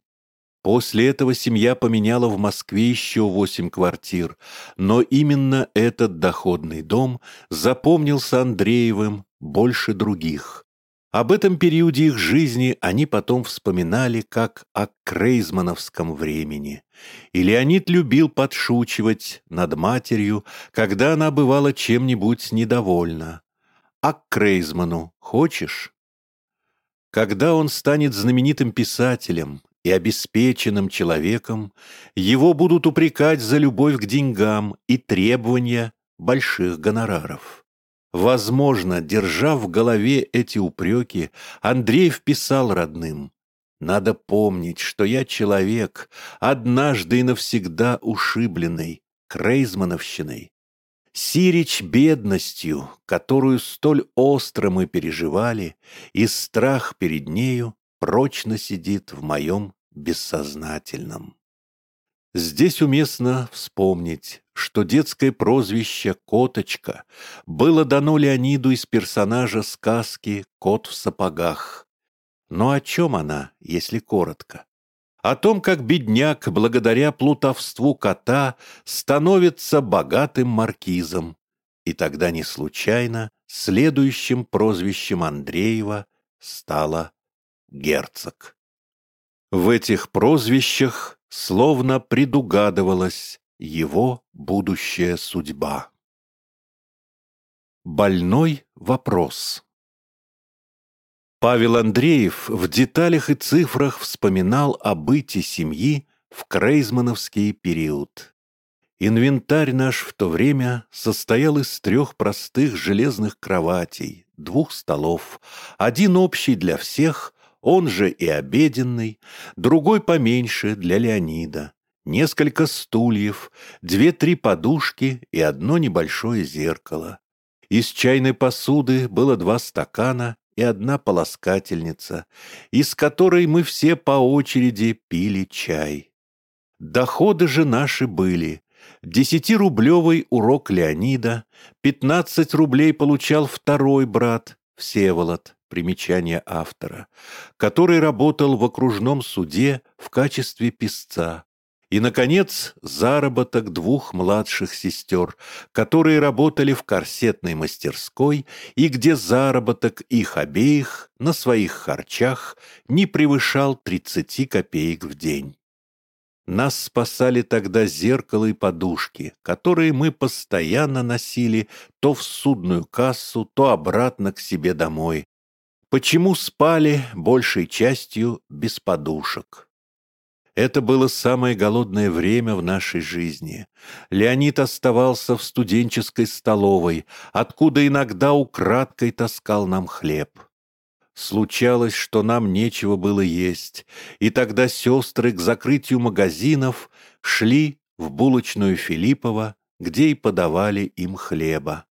После этого семья поменяла в Москве еще восемь квартир, но именно этот доходный дом запомнился Андреевым больше других. Об этом периоде их жизни они потом вспоминали как о крейзмановском времени. И Леонид любил подшучивать над матерью, когда она бывала чем-нибудь недовольна. «А к Крейзману хочешь?» Когда он станет знаменитым писателем и обеспеченным человеком, его будут упрекать за любовь к деньгам и требования больших гонораров. Возможно, держа в голове эти упреки, Андрей вписал родным. «Надо помнить, что я человек, однажды и навсегда ушибленный, крейзмановщиной. Сирич бедностью, которую столь остро мы переживали, и страх перед нею прочно сидит в моем бессознательном». Здесь уместно вспомнить, что детское прозвище «Коточка» было дано Леониду из персонажа сказки «Кот в сапогах». Но о чем она, если коротко? О том, как бедняк, благодаря плутовству кота, становится богатым маркизом. И тогда не случайно следующим прозвищем Андреева стало герцог. В этих прозвищах словно предугадывалась его будущая судьба. Больной вопрос Павел Андреев в деталях и цифрах вспоминал о быте семьи в крейзмановский период. Инвентарь наш в то время состоял из трех простых железных кроватей, двух столов, один общий для всех, он же и обеденный, другой поменьше для Леонида, несколько стульев, две-три подушки и одно небольшое зеркало. Из чайной посуды было два стакана и одна полоскательница, из которой мы все по очереди пили чай. Доходы же наши были. Десятирублевый урок Леонида, пятнадцать рублей получал второй брат, Всеволод, примечание автора, который работал в окружном суде в качестве писца, И, наконец, заработок двух младших сестер, которые работали в корсетной мастерской и где заработок их обеих на своих харчах не превышал 30 копеек в день. Нас спасали тогда зеркало и подушки, которые мы постоянно носили то в судную кассу, то обратно к себе домой. Почему спали большей частью без подушек? Это было самое голодное время в нашей жизни. Леонид оставался в студенческой столовой, откуда иногда украдкой таскал нам хлеб. Случалось, что нам нечего было есть, и тогда сестры к закрытию магазинов шли в булочную Филиппова, где и подавали им хлеба.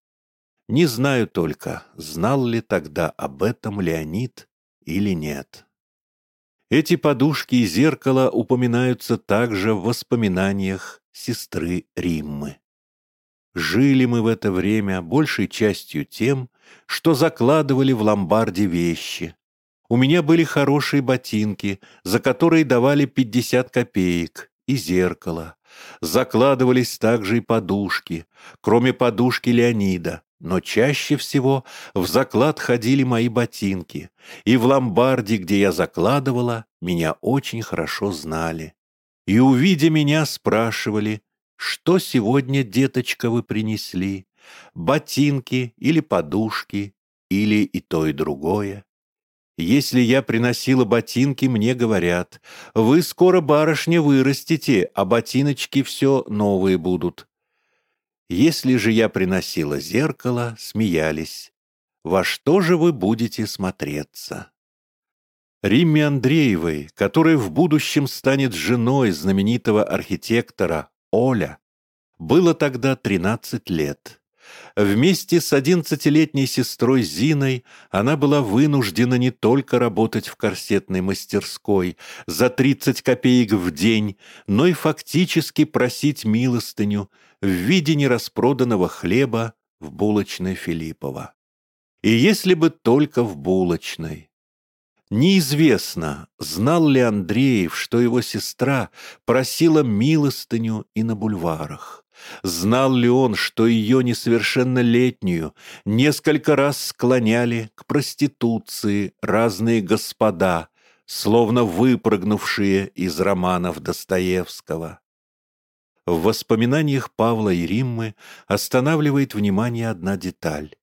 Не знаю только, знал ли тогда об этом Леонид или нет. Эти подушки и зеркало упоминаются также в воспоминаниях сестры Риммы. Жили мы в это время большей частью тем, что закладывали в ломбарде вещи. У меня были хорошие ботинки, за которые давали 50 копеек, и зеркало. Закладывались также и подушки, кроме подушки Леонида, но чаще всего в заклад ходили мои ботинки, и в ломбарде, где я закладывала, меня очень хорошо знали. И, увидя меня, спрашивали, что сегодня, деточка, вы принесли? Ботинки или подушки, или и то, и другое? Если я приносила ботинки, мне говорят, вы скоро, барышня, вырастете, а ботиночки все новые будут. Если же я приносила зеркало, смеялись. Во что же вы будете смотреться? Римме Андреевой, которая в будущем станет женой знаменитого архитектора Оля. Было тогда 13 лет. Вместе с одиннадцатилетней сестрой Зиной она была вынуждена не только работать в корсетной мастерской за 30 копеек в день, но и фактически просить милостыню в виде нераспроданного хлеба в булочной Филиппова. И если бы только в булочной. Неизвестно, знал ли Андреев, что его сестра просила милостыню и на бульварах. Знал ли он, что ее несовершеннолетнюю несколько раз склоняли к проституции разные господа, словно выпрыгнувшие из романов Достоевского? В воспоминаниях Павла и Риммы останавливает внимание одна деталь.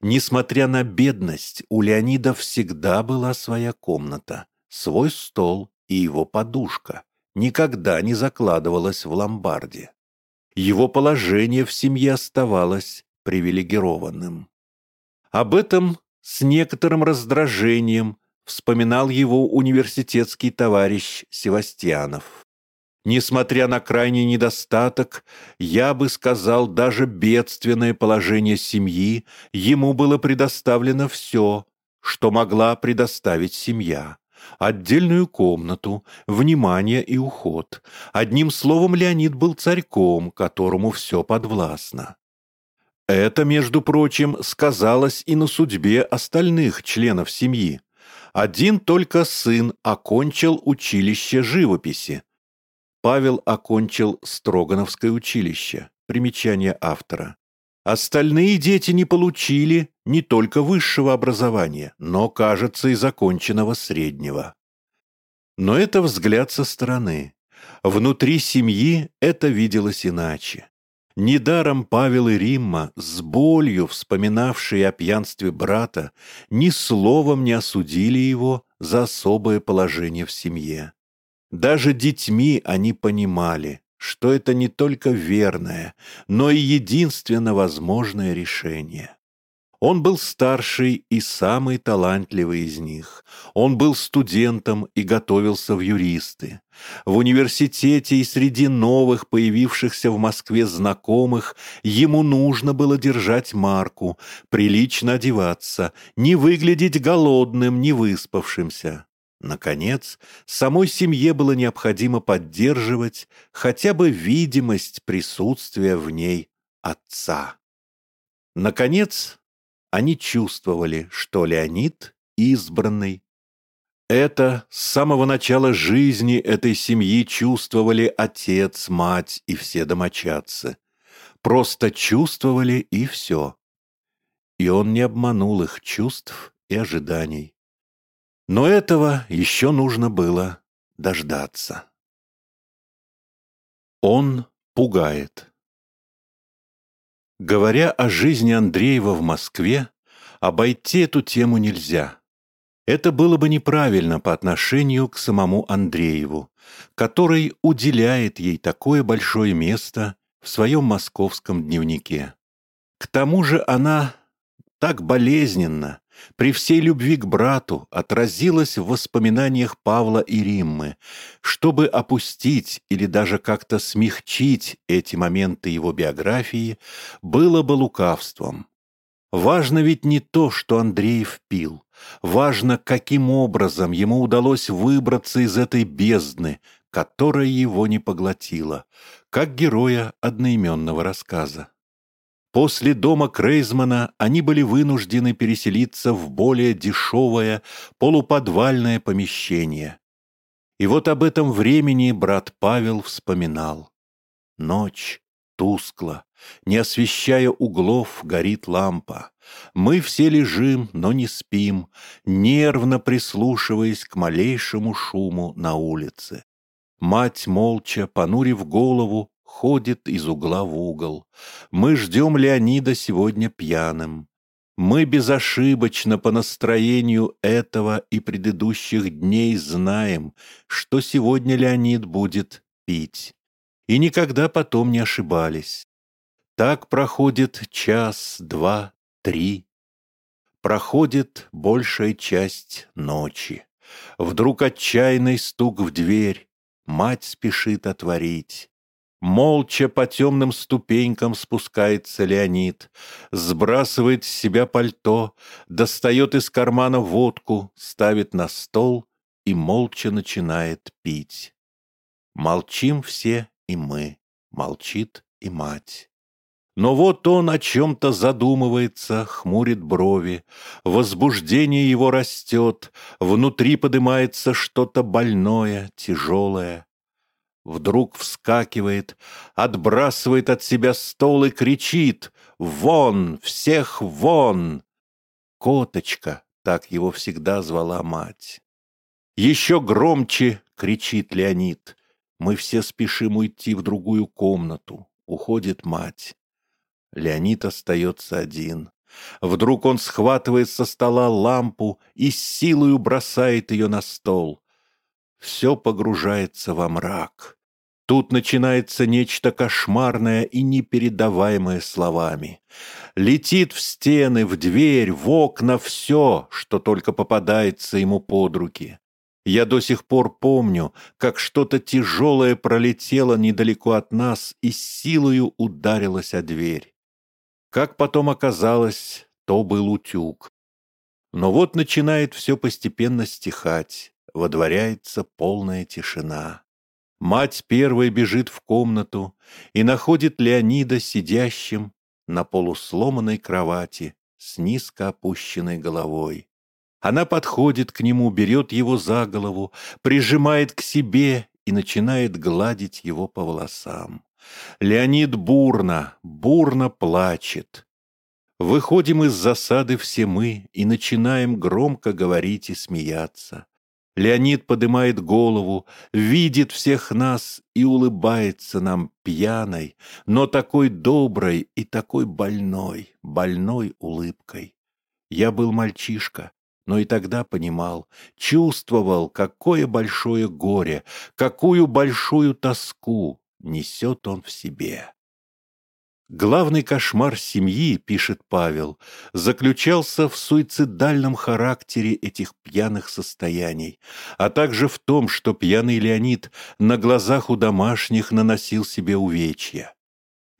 Несмотря на бедность, у Леонида всегда была своя комната, свой стол и его подушка. Никогда не закладывалась в ломбарде. Его положение в семье оставалось привилегированным. Об этом с некоторым раздражением вспоминал его университетский товарищ Севастьянов. Несмотря на крайний недостаток, я бы сказал, даже бедственное положение семьи, ему было предоставлено все, что могла предоставить семья. Отдельную комнату, внимание и уход. Одним словом, Леонид был царьком, которому все подвластно. Это, между прочим, сказалось и на судьбе остальных членов семьи. Один только сын окончил училище живописи, Павел окончил Строгановское училище. Примечание автора. Остальные дети не получили не только высшего образования, но, кажется, и законченного среднего. Но это взгляд со стороны. Внутри семьи это виделось иначе. Недаром Павел и Римма, с болью вспоминавшие о пьянстве брата, ни словом не осудили его за особое положение в семье. Даже детьми они понимали, что это не только верное, но и единственно возможное решение. Он был старший и самый талантливый из них. Он был студентом и готовился в юристы. В университете и среди новых, появившихся в Москве знакомых, ему нужно было держать марку, прилично одеваться, не выглядеть голодным, не выспавшимся. Наконец, самой семье было необходимо поддерживать хотя бы видимость присутствия в ней отца. Наконец, они чувствовали, что Леонид избранный, Это с самого начала жизни этой семьи чувствовали отец, мать и все домочадцы. Просто чувствовали и все. И он не обманул их чувств и ожиданий. Но этого еще нужно было дождаться. Он пугает. Говоря о жизни Андреева в Москве, обойти эту тему нельзя. Это было бы неправильно по отношению к самому Андрееву, который уделяет ей такое большое место в своем московском дневнике. К тому же она так болезненно, при всей любви к брату, отразилась в воспоминаниях Павла и Риммы, чтобы опустить или даже как-то смягчить эти моменты его биографии, было бы лукавством. Важно ведь не то, что Андреев пил. Важно, каким образом ему удалось выбраться из этой бездны, которая его не поглотила, как героя одноименного рассказа. После дома Крейзмана они были вынуждены переселиться в более дешевое полуподвальное помещение. И вот об этом времени брат Павел вспоминал. Ночь, тускло, не освещая углов, горит лампа. Мы все лежим, но не спим, нервно прислушиваясь к малейшему шуму на улице. Мать, молча, понурив голову, ходит из угла в угол. Мы ждем Леонида сегодня пьяным. Мы безошибочно по настроению этого и предыдущих дней знаем, что сегодня Леонид будет пить и никогда потом не ошибались. Так проходит час, два, три. Проходит большая часть ночи. Вдруг отчаянный стук в дверь. Мать спешит отворить. Молча по темным ступенькам спускается Леонид, сбрасывает с себя пальто, достает из кармана водку, ставит на стол и молча начинает пить. Молчим все и мы, молчит и мать. Но вот он о чем-то задумывается, хмурит брови, возбуждение его растет, внутри поднимается что-то больное, тяжелое. Вдруг вскакивает, отбрасывает от себя стол и кричит «Вон! Всех вон!» «Коточка!» — так его всегда звала мать. Еще громче кричит Леонид. Мы все спешим уйти в другую комнату. Уходит мать. Леонид остается один. Вдруг он схватывает со стола лампу и с силою бросает ее на стол. Все погружается во мрак. Тут начинается нечто кошмарное и непередаваемое словами. Летит в стены, в дверь, в окна все, что только попадается ему под руки. Я до сих пор помню, как что-то тяжелое пролетело недалеко от нас и силою ударилось о дверь. Как потом оказалось, то был утюг. Но вот начинает все постепенно стихать, водворяется полная тишина. Мать первой бежит в комнату и находит Леонида сидящим на полусломанной кровати с низко опущенной головой. Она подходит к нему, берет его за голову, прижимает к себе и начинает гладить его по волосам. Леонид бурно, бурно плачет. Выходим из засады все мы и начинаем громко говорить и смеяться. Леонид поднимает голову, видит всех нас и улыбается нам пьяной, но такой доброй и такой больной, больной улыбкой. Я был мальчишка, но и тогда понимал, чувствовал, какое большое горе, какую большую тоску несет он в себе. Главный кошмар семьи, пишет Павел, заключался в суицидальном характере этих пьяных состояний, а также в том, что пьяный Леонид на глазах у домашних наносил себе увечья.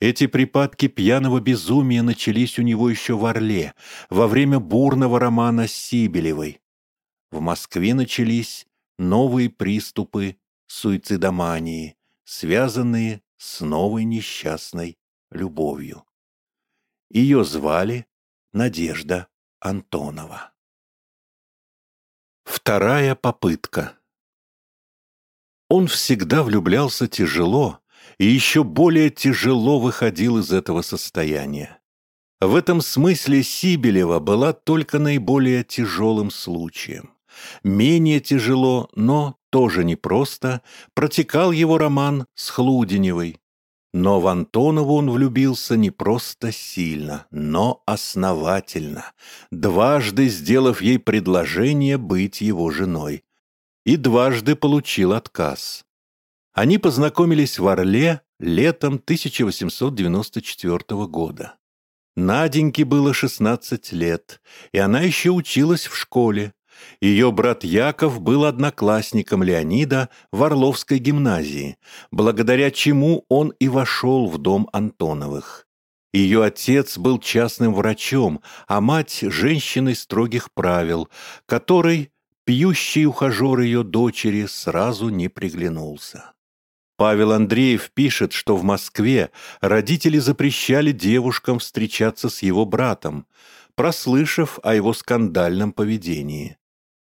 Эти припадки пьяного безумия начались у него еще в Орле, во время бурного романа с Сибелевой. В Москве начались новые приступы суицидомании, связанные с новой несчастной любовью. Ее звали Надежда Антонова. Вторая попытка. Он всегда влюблялся тяжело и еще более тяжело выходил из этого состояния. В этом смысле Сибелева была только наиболее тяжелым случаем. Менее тяжело, но тоже непросто, протекал его роман с Хлуденевой. Но в Антонову он влюбился не просто сильно, но основательно, дважды сделав ей предложение быть его женой. И дважды получил отказ. Они познакомились в Орле летом 1894 года. Наденьке было 16 лет, и она еще училась в школе. Ее брат Яков был одноклассником Леонида в Орловской гимназии, благодаря чему он и вошел в дом Антоновых. Ее отец был частным врачом, а мать – женщиной строгих правил, которой пьющий ухажер ее дочери сразу не приглянулся. Павел Андреев пишет, что в Москве родители запрещали девушкам встречаться с его братом, прослышав о его скандальном поведении.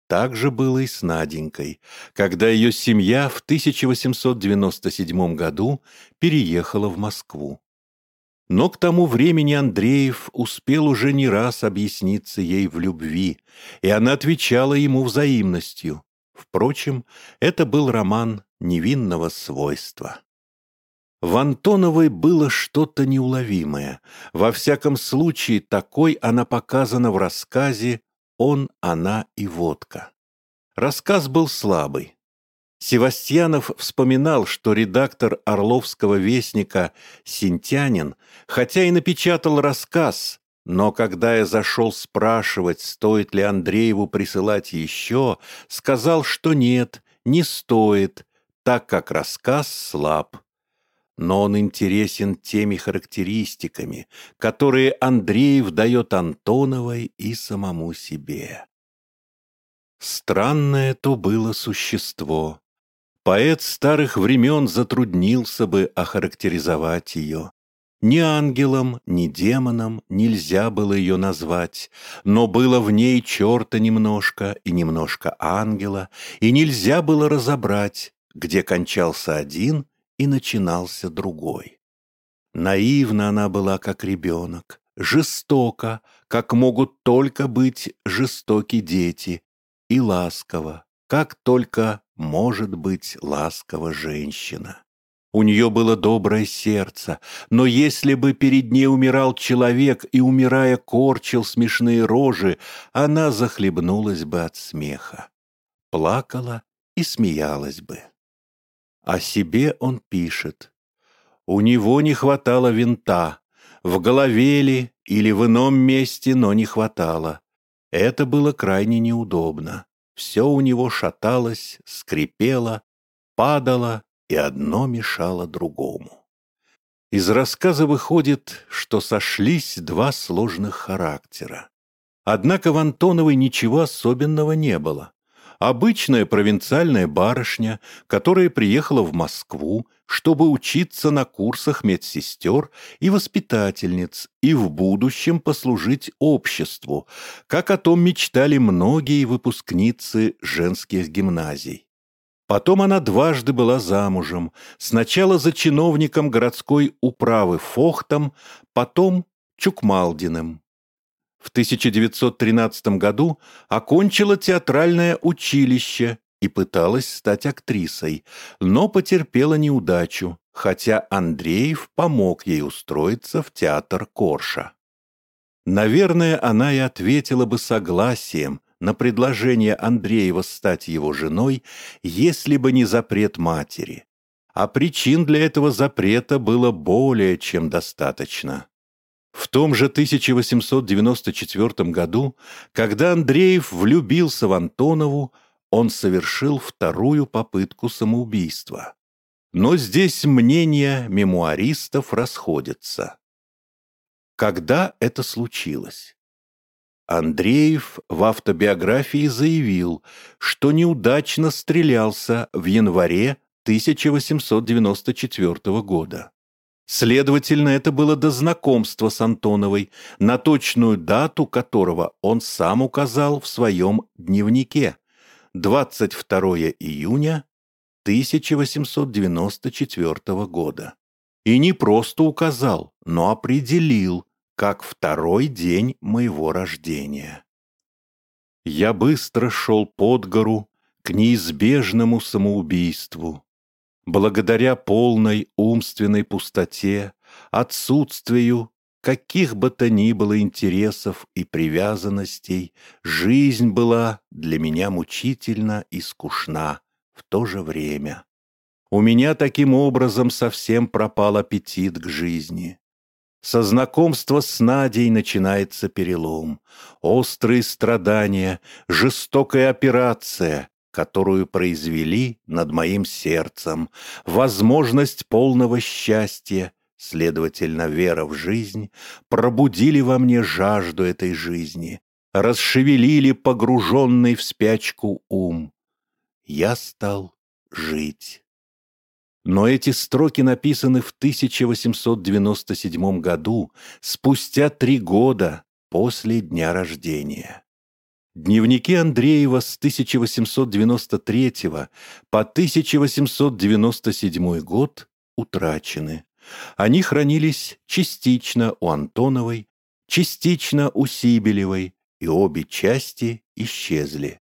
Так же было и с Наденькой, когда ее семья в 1897 году переехала в Москву. Но к тому времени Андреев успел уже не раз объясниться ей в любви, и она отвечала ему взаимностью. Впрочем, это был роман невинного свойства. В Антоновой было что-то неуловимое. Во всяком случае, такой она показана в рассказе «Он, она и водка». Рассказ был слабый. Севастьянов вспоминал, что редактор Орловского вестника Синтянин, хотя и напечатал рассказ, но когда я зашел спрашивать, стоит ли Андрееву присылать еще, сказал, что нет, не стоит, так как рассказ слаб. Но он интересен теми характеристиками, которые Андреев дает Антоновой и самому себе. Странное то было существо. Поэт старых времен затруднился бы охарактеризовать ее. Ни ангелом, ни демоном нельзя было ее назвать, но было в ней черта немножко и немножко ангела, и нельзя было разобрать, где кончался один и начинался другой. Наивна она была, как ребенок, жестока, как могут только быть жестоки дети, и ласкова, как только может быть ласкова женщина. У нее было доброе сердце, но если бы перед ней умирал человек и, умирая, корчил смешные рожи, она захлебнулась бы от смеха. Плакала и смеялась бы. О себе он пишет. У него не хватало винта, в голове ли или в ином месте, но не хватало. Это было крайне неудобно. Все у него шаталось, скрипело, падало, и одно мешало другому. Из рассказа выходит, что сошлись два сложных характера. Однако в Антоновой ничего особенного не было обычная провинциальная барышня, которая приехала в Москву, чтобы учиться на курсах медсестер и воспитательниц и в будущем послужить обществу, как о том мечтали многие выпускницы женских гимназий. Потом она дважды была замужем, сначала за чиновником городской управы Фохтом, потом Чукмалдиным. В 1913 году окончила театральное училище и пыталась стать актрисой, но потерпела неудачу, хотя Андреев помог ей устроиться в театр Корша. Наверное, она и ответила бы согласием на предложение Андреева стать его женой, если бы не запрет матери. А причин для этого запрета было более чем достаточно. В том же 1894 году, когда Андреев влюбился в Антонову, он совершил вторую попытку самоубийства. Но здесь мнения мемуаристов расходятся. Когда это случилось? Андреев в автобиографии заявил, что неудачно стрелялся в январе 1894 года. Следовательно, это было до знакомства с Антоновой, на точную дату которого он сам указал в своем дневнике 22 июня 1894 года. И не просто указал, но определил, как второй день моего рождения. Я быстро шел под гору к неизбежному самоубийству. Благодаря полной умственной пустоте, отсутствию каких бы то ни было интересов и привязанностей, жизнь была для меня мучительна и скучна в то же время. У меня таким образом совсем пропал аппетит к жизни. Со знакомства с Надей начинается перелом. Острые страдания, жестокая операция, которую произвели над моим сердцем, возможность полного счастья, Следовательно, вера в жизнь пробудили во мне жажду этой жизни, расшевелили погруженный в спячку ум. Я стал жить. Но эти строки написаны в 1897 году, спустя три года после дня рождения. Дневники Андреева с 1893 по 1897 год утрачены. Они хранились частично у Антоновой, частично у Сибелевой, и обе части исчезли.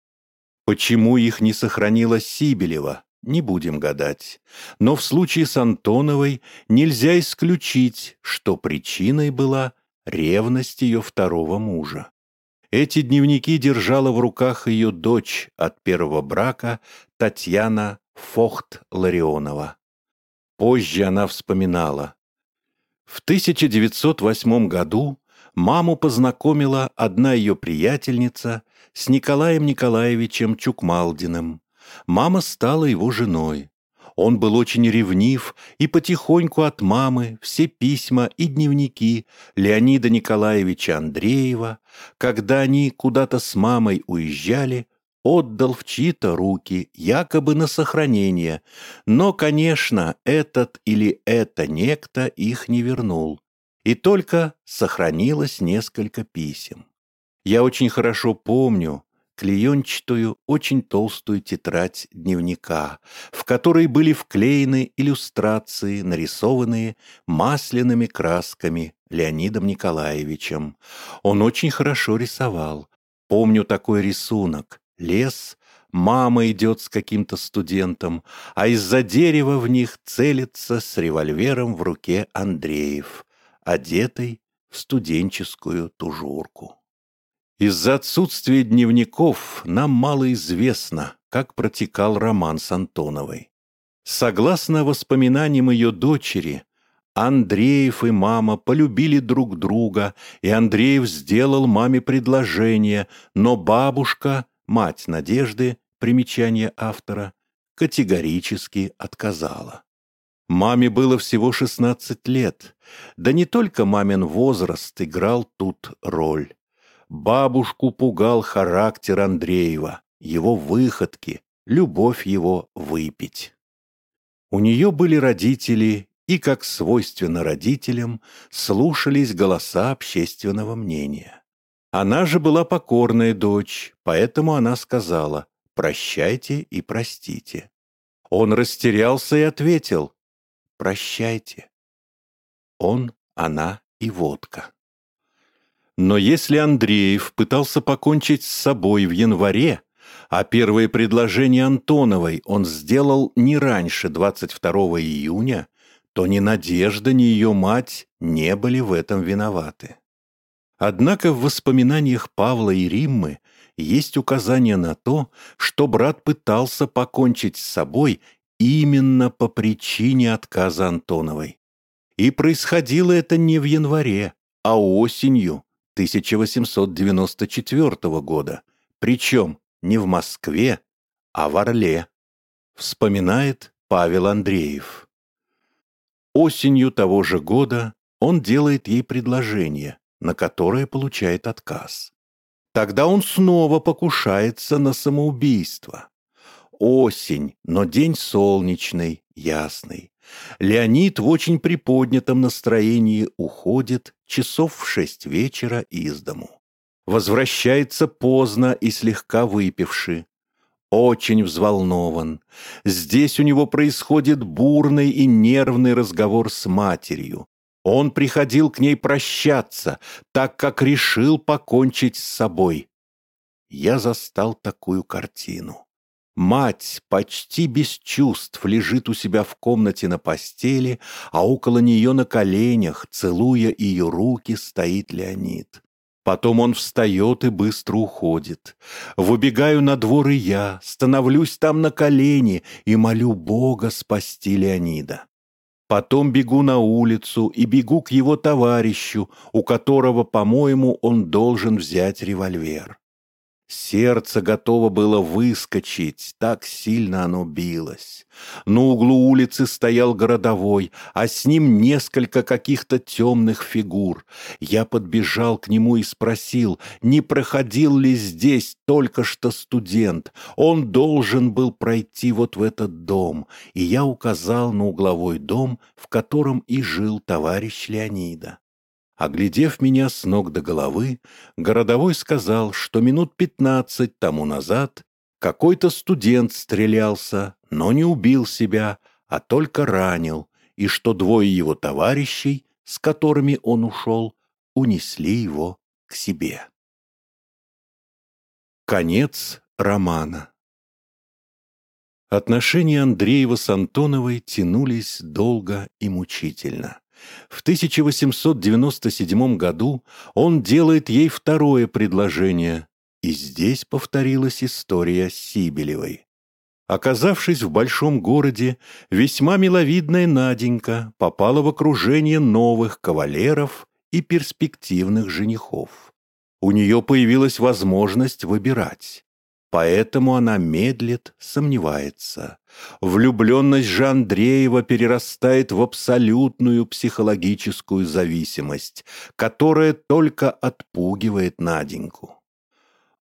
Почему их не сохранила Сибелева, не будем гадать. Но в случае с Антоновой нельзя исключить, что причиной была ревность ее второго мужа. Эти дневники держала в руках ее дочь от первого брака Татьяна Фохт-Ларионова. Позже она вспоминала. В 1908 году маму познакомила одна ее приятельница с Николаем Николаевичем Чукмалдиным. Мама стала его женой. Он был очень ревнив, и потихоньку от мамы все письма и дневники Леонида Николаевича Андреева, когда они куда-то с мамой уезжали, отдал в чьи-то руки, якобы на сохранение, но, конечно, этот или это некто их не вернул, и только сохранилось несколько писем. Я очень хорошо помню клеенчатую, очень толстую тетрадь дневника, в которой были вклеены иллюстрации, нарисованные масляными красками Леонидом Николаевичем. Он очень хорошо рисовал. Помню такой рисунок лес, мама идет с каким-то студентом, а из-за дерева в них целится с револьвером в руке Андреев, одетый в студенческую тужурку. Из-за отсутствия дневников нам мало известно, как протекал роман с Антоновой. Согласно воспоминаниям ее дочери, Андреев и мама полюбили друг друга, и Андреев сделал маме предложение, но бабушка мать Надежды, примечание автора, категорически отказала. Маме было всего 16 лет, да не только мамин возраст играл тут роль. Бабушку пугал характер Андреева, его выходки, любовь его выпить. У нее были родители, и, как свойственно родителям, слушались голоса общественного мнения. Она же была покорная дочь, поэтому она сказала «прощайте и простите». Он растерялся и ответил «прощайте». Он, она и водка. Но если Андреев пытался покончить с собой в январе, а первое предложение Антоновой он сделал не раньше 22 июня, то ни Надежда, ни ее мать не были в этом виноваты. Однако в воспоминаниях Павла и Риммы есть указание на то, что брат пытался покончить с собой именно по причине отказа Антоновой. И происходило это не в январе, а осенью 1894 года, причем не в Москве, а в Орле, вспоминает Павел Андреев. Осенью того же года он делает ей предложение, на которое получает отказ. Тогда он снова покушается на самоубийство. Осень, но день солнечный, ясный. Леонид в очень приподнятом настроении уходит часов в шесть вечера из дому. Возвращается поздно и слегка выпивши. очень взволнован. Здесь у него происходит бурный и нервный разговор с матерью. Он приходил к ней прощаться, так как решил покончить с собой. Я застал такую картину. Мать почти без чувств лежит у себя в комнате на постели, а около нее на коленях, целуя ее руки, стоит Леонид. Потом он встает и быстро уходит. Выбегаю на двор и я, становлюсь там на колени и молю Бога спасти Леонида. Потом бегу на улицу и бегу к его товарищу, у которого, по-моему, он должен взять револьвер. Сердце готово было выскочить, так сильно оно билось. На углу улицы стоял городовой, а с ним несколько каких-то темных фигур. Я подбежал к нему и спросил, не проходил ли здесь только что студент. Он должен был пройти вот в этот дом, и я указал на угловой дом, в котором и жил товарищ Леонида. Оглядев меня с ног до головы, городовой сказал, что минут пятнадцать тому назад какой-то студент стрелялся, но не убил себя, а только ранил, и что двое его товарищей, с которыми он ушел, унесли его к себе. Конец романа Отношения Андреева с Антоновой тянулись долго и мучительно. В 1897 году он делает ей второе предложение, и здесь повторилась история Сибелевой. Оказавшись в большом городе, весьма миловидная Наденька попала в окружение новых кавалеров и перспективных женихов. У нее появилась возможность выбирать. Поэтому она медлит, сомневается. Влюбленность же Андреева перерастает в абсолютную психологическую зависимость, которая только отпугивает Наденьку.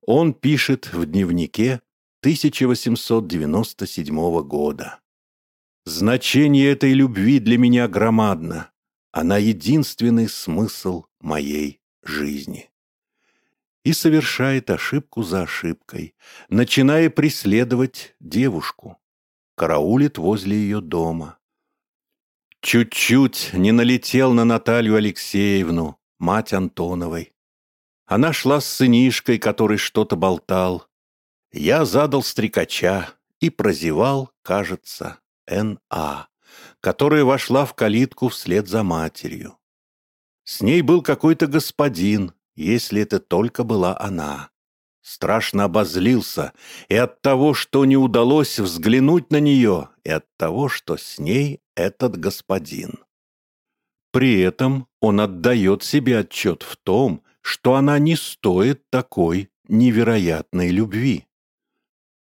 Он пишет в дневнике 1897 года. «Значение этой любви для меня громадно. Она единственный смысл моей жизни» и совершает ошибку за ошибкой, начиная преследовать девушку. Караулит возле ее дома. Чуть-чуть не налетел на Наталью Алексеевну, мать Антоновой. Она шла с сынишкой, который что-то болтал. Я задал стрекача и прозевал, кажется, Н.А., которая вошла в калитку вслед за матерью. С ней был какой-то господин, если это только была она. Страшно обозлился и от того, что не удалось взглянуть на нее, и от того, что с ней этот господин. При этом он отдает себе отчет в том, что она не стоит такой невероятной любви.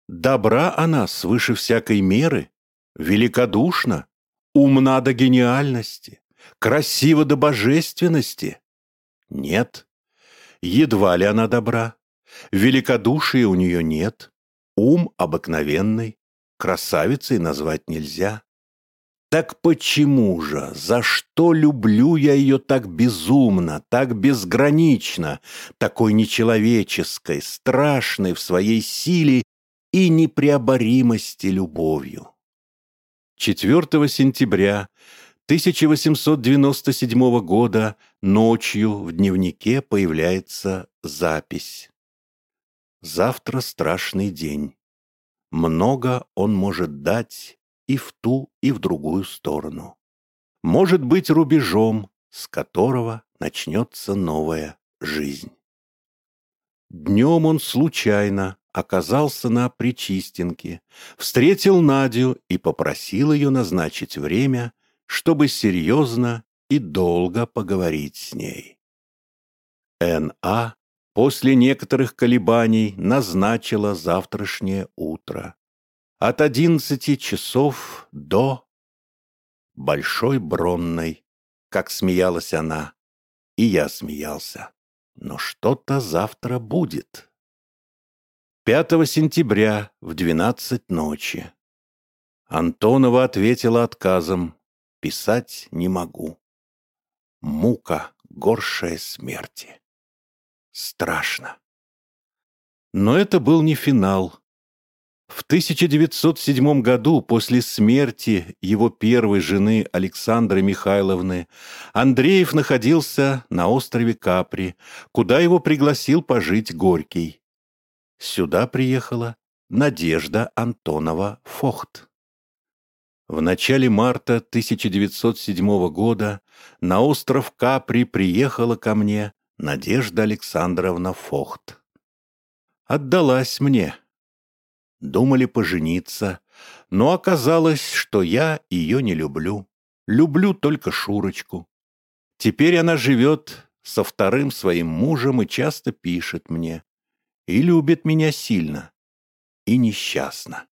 Добра она свыше всякой меры, великодушна, умна до гениальности, красива до божественности. Нет, едва ли она добра. Великодушия у нее нет, ум обыкновенный, красавицей назвать нельзя. Так почему же, за что люблю я ее так безумно, так безгранично, такой нечеловеческой, страшной в своей силе и непреоборимости любовью? 4 сентября 1897 года ночью в дневнике появляется запись. «Завтра страшный день. Много он может дать и в ту, и в другую сторону. Может быть рубежом, с которого начнется новая жизнь». Днем он случайно оказался на Причистенке, встретил Надю и попросил ее назначить время – чтобы серьезно и долго поговорить с ней. Н.А. после некоторых колебаний назначила завтрашнее утро. От одиннадцати часов до Большой Бронной, как смеялась она, и я смеялся. Но что-то завтра будет. 5 сентября в двенадцать ночи. Антонова ответила отказом, писать не могу. Мука горшая смерти. Страшно. Но это был не финал. В 1907 году, после смерти его первой жены Александры Михайловны, Андреев находился на острове Капри, куда его пригласил пожить Горький. Сюда приехала Надежда Антонова Фохт. В начале марта 1907 года на остров Капри приехала ко мне Надежда Александровна Фохт. Отдалась мне. Думали пожениться, но оказалось, что я ее не люблю. Люблю только Шурочку. Теперь она живет со вторым своим мужем и часто пишет мне. И любит меня сильно. И несчастна.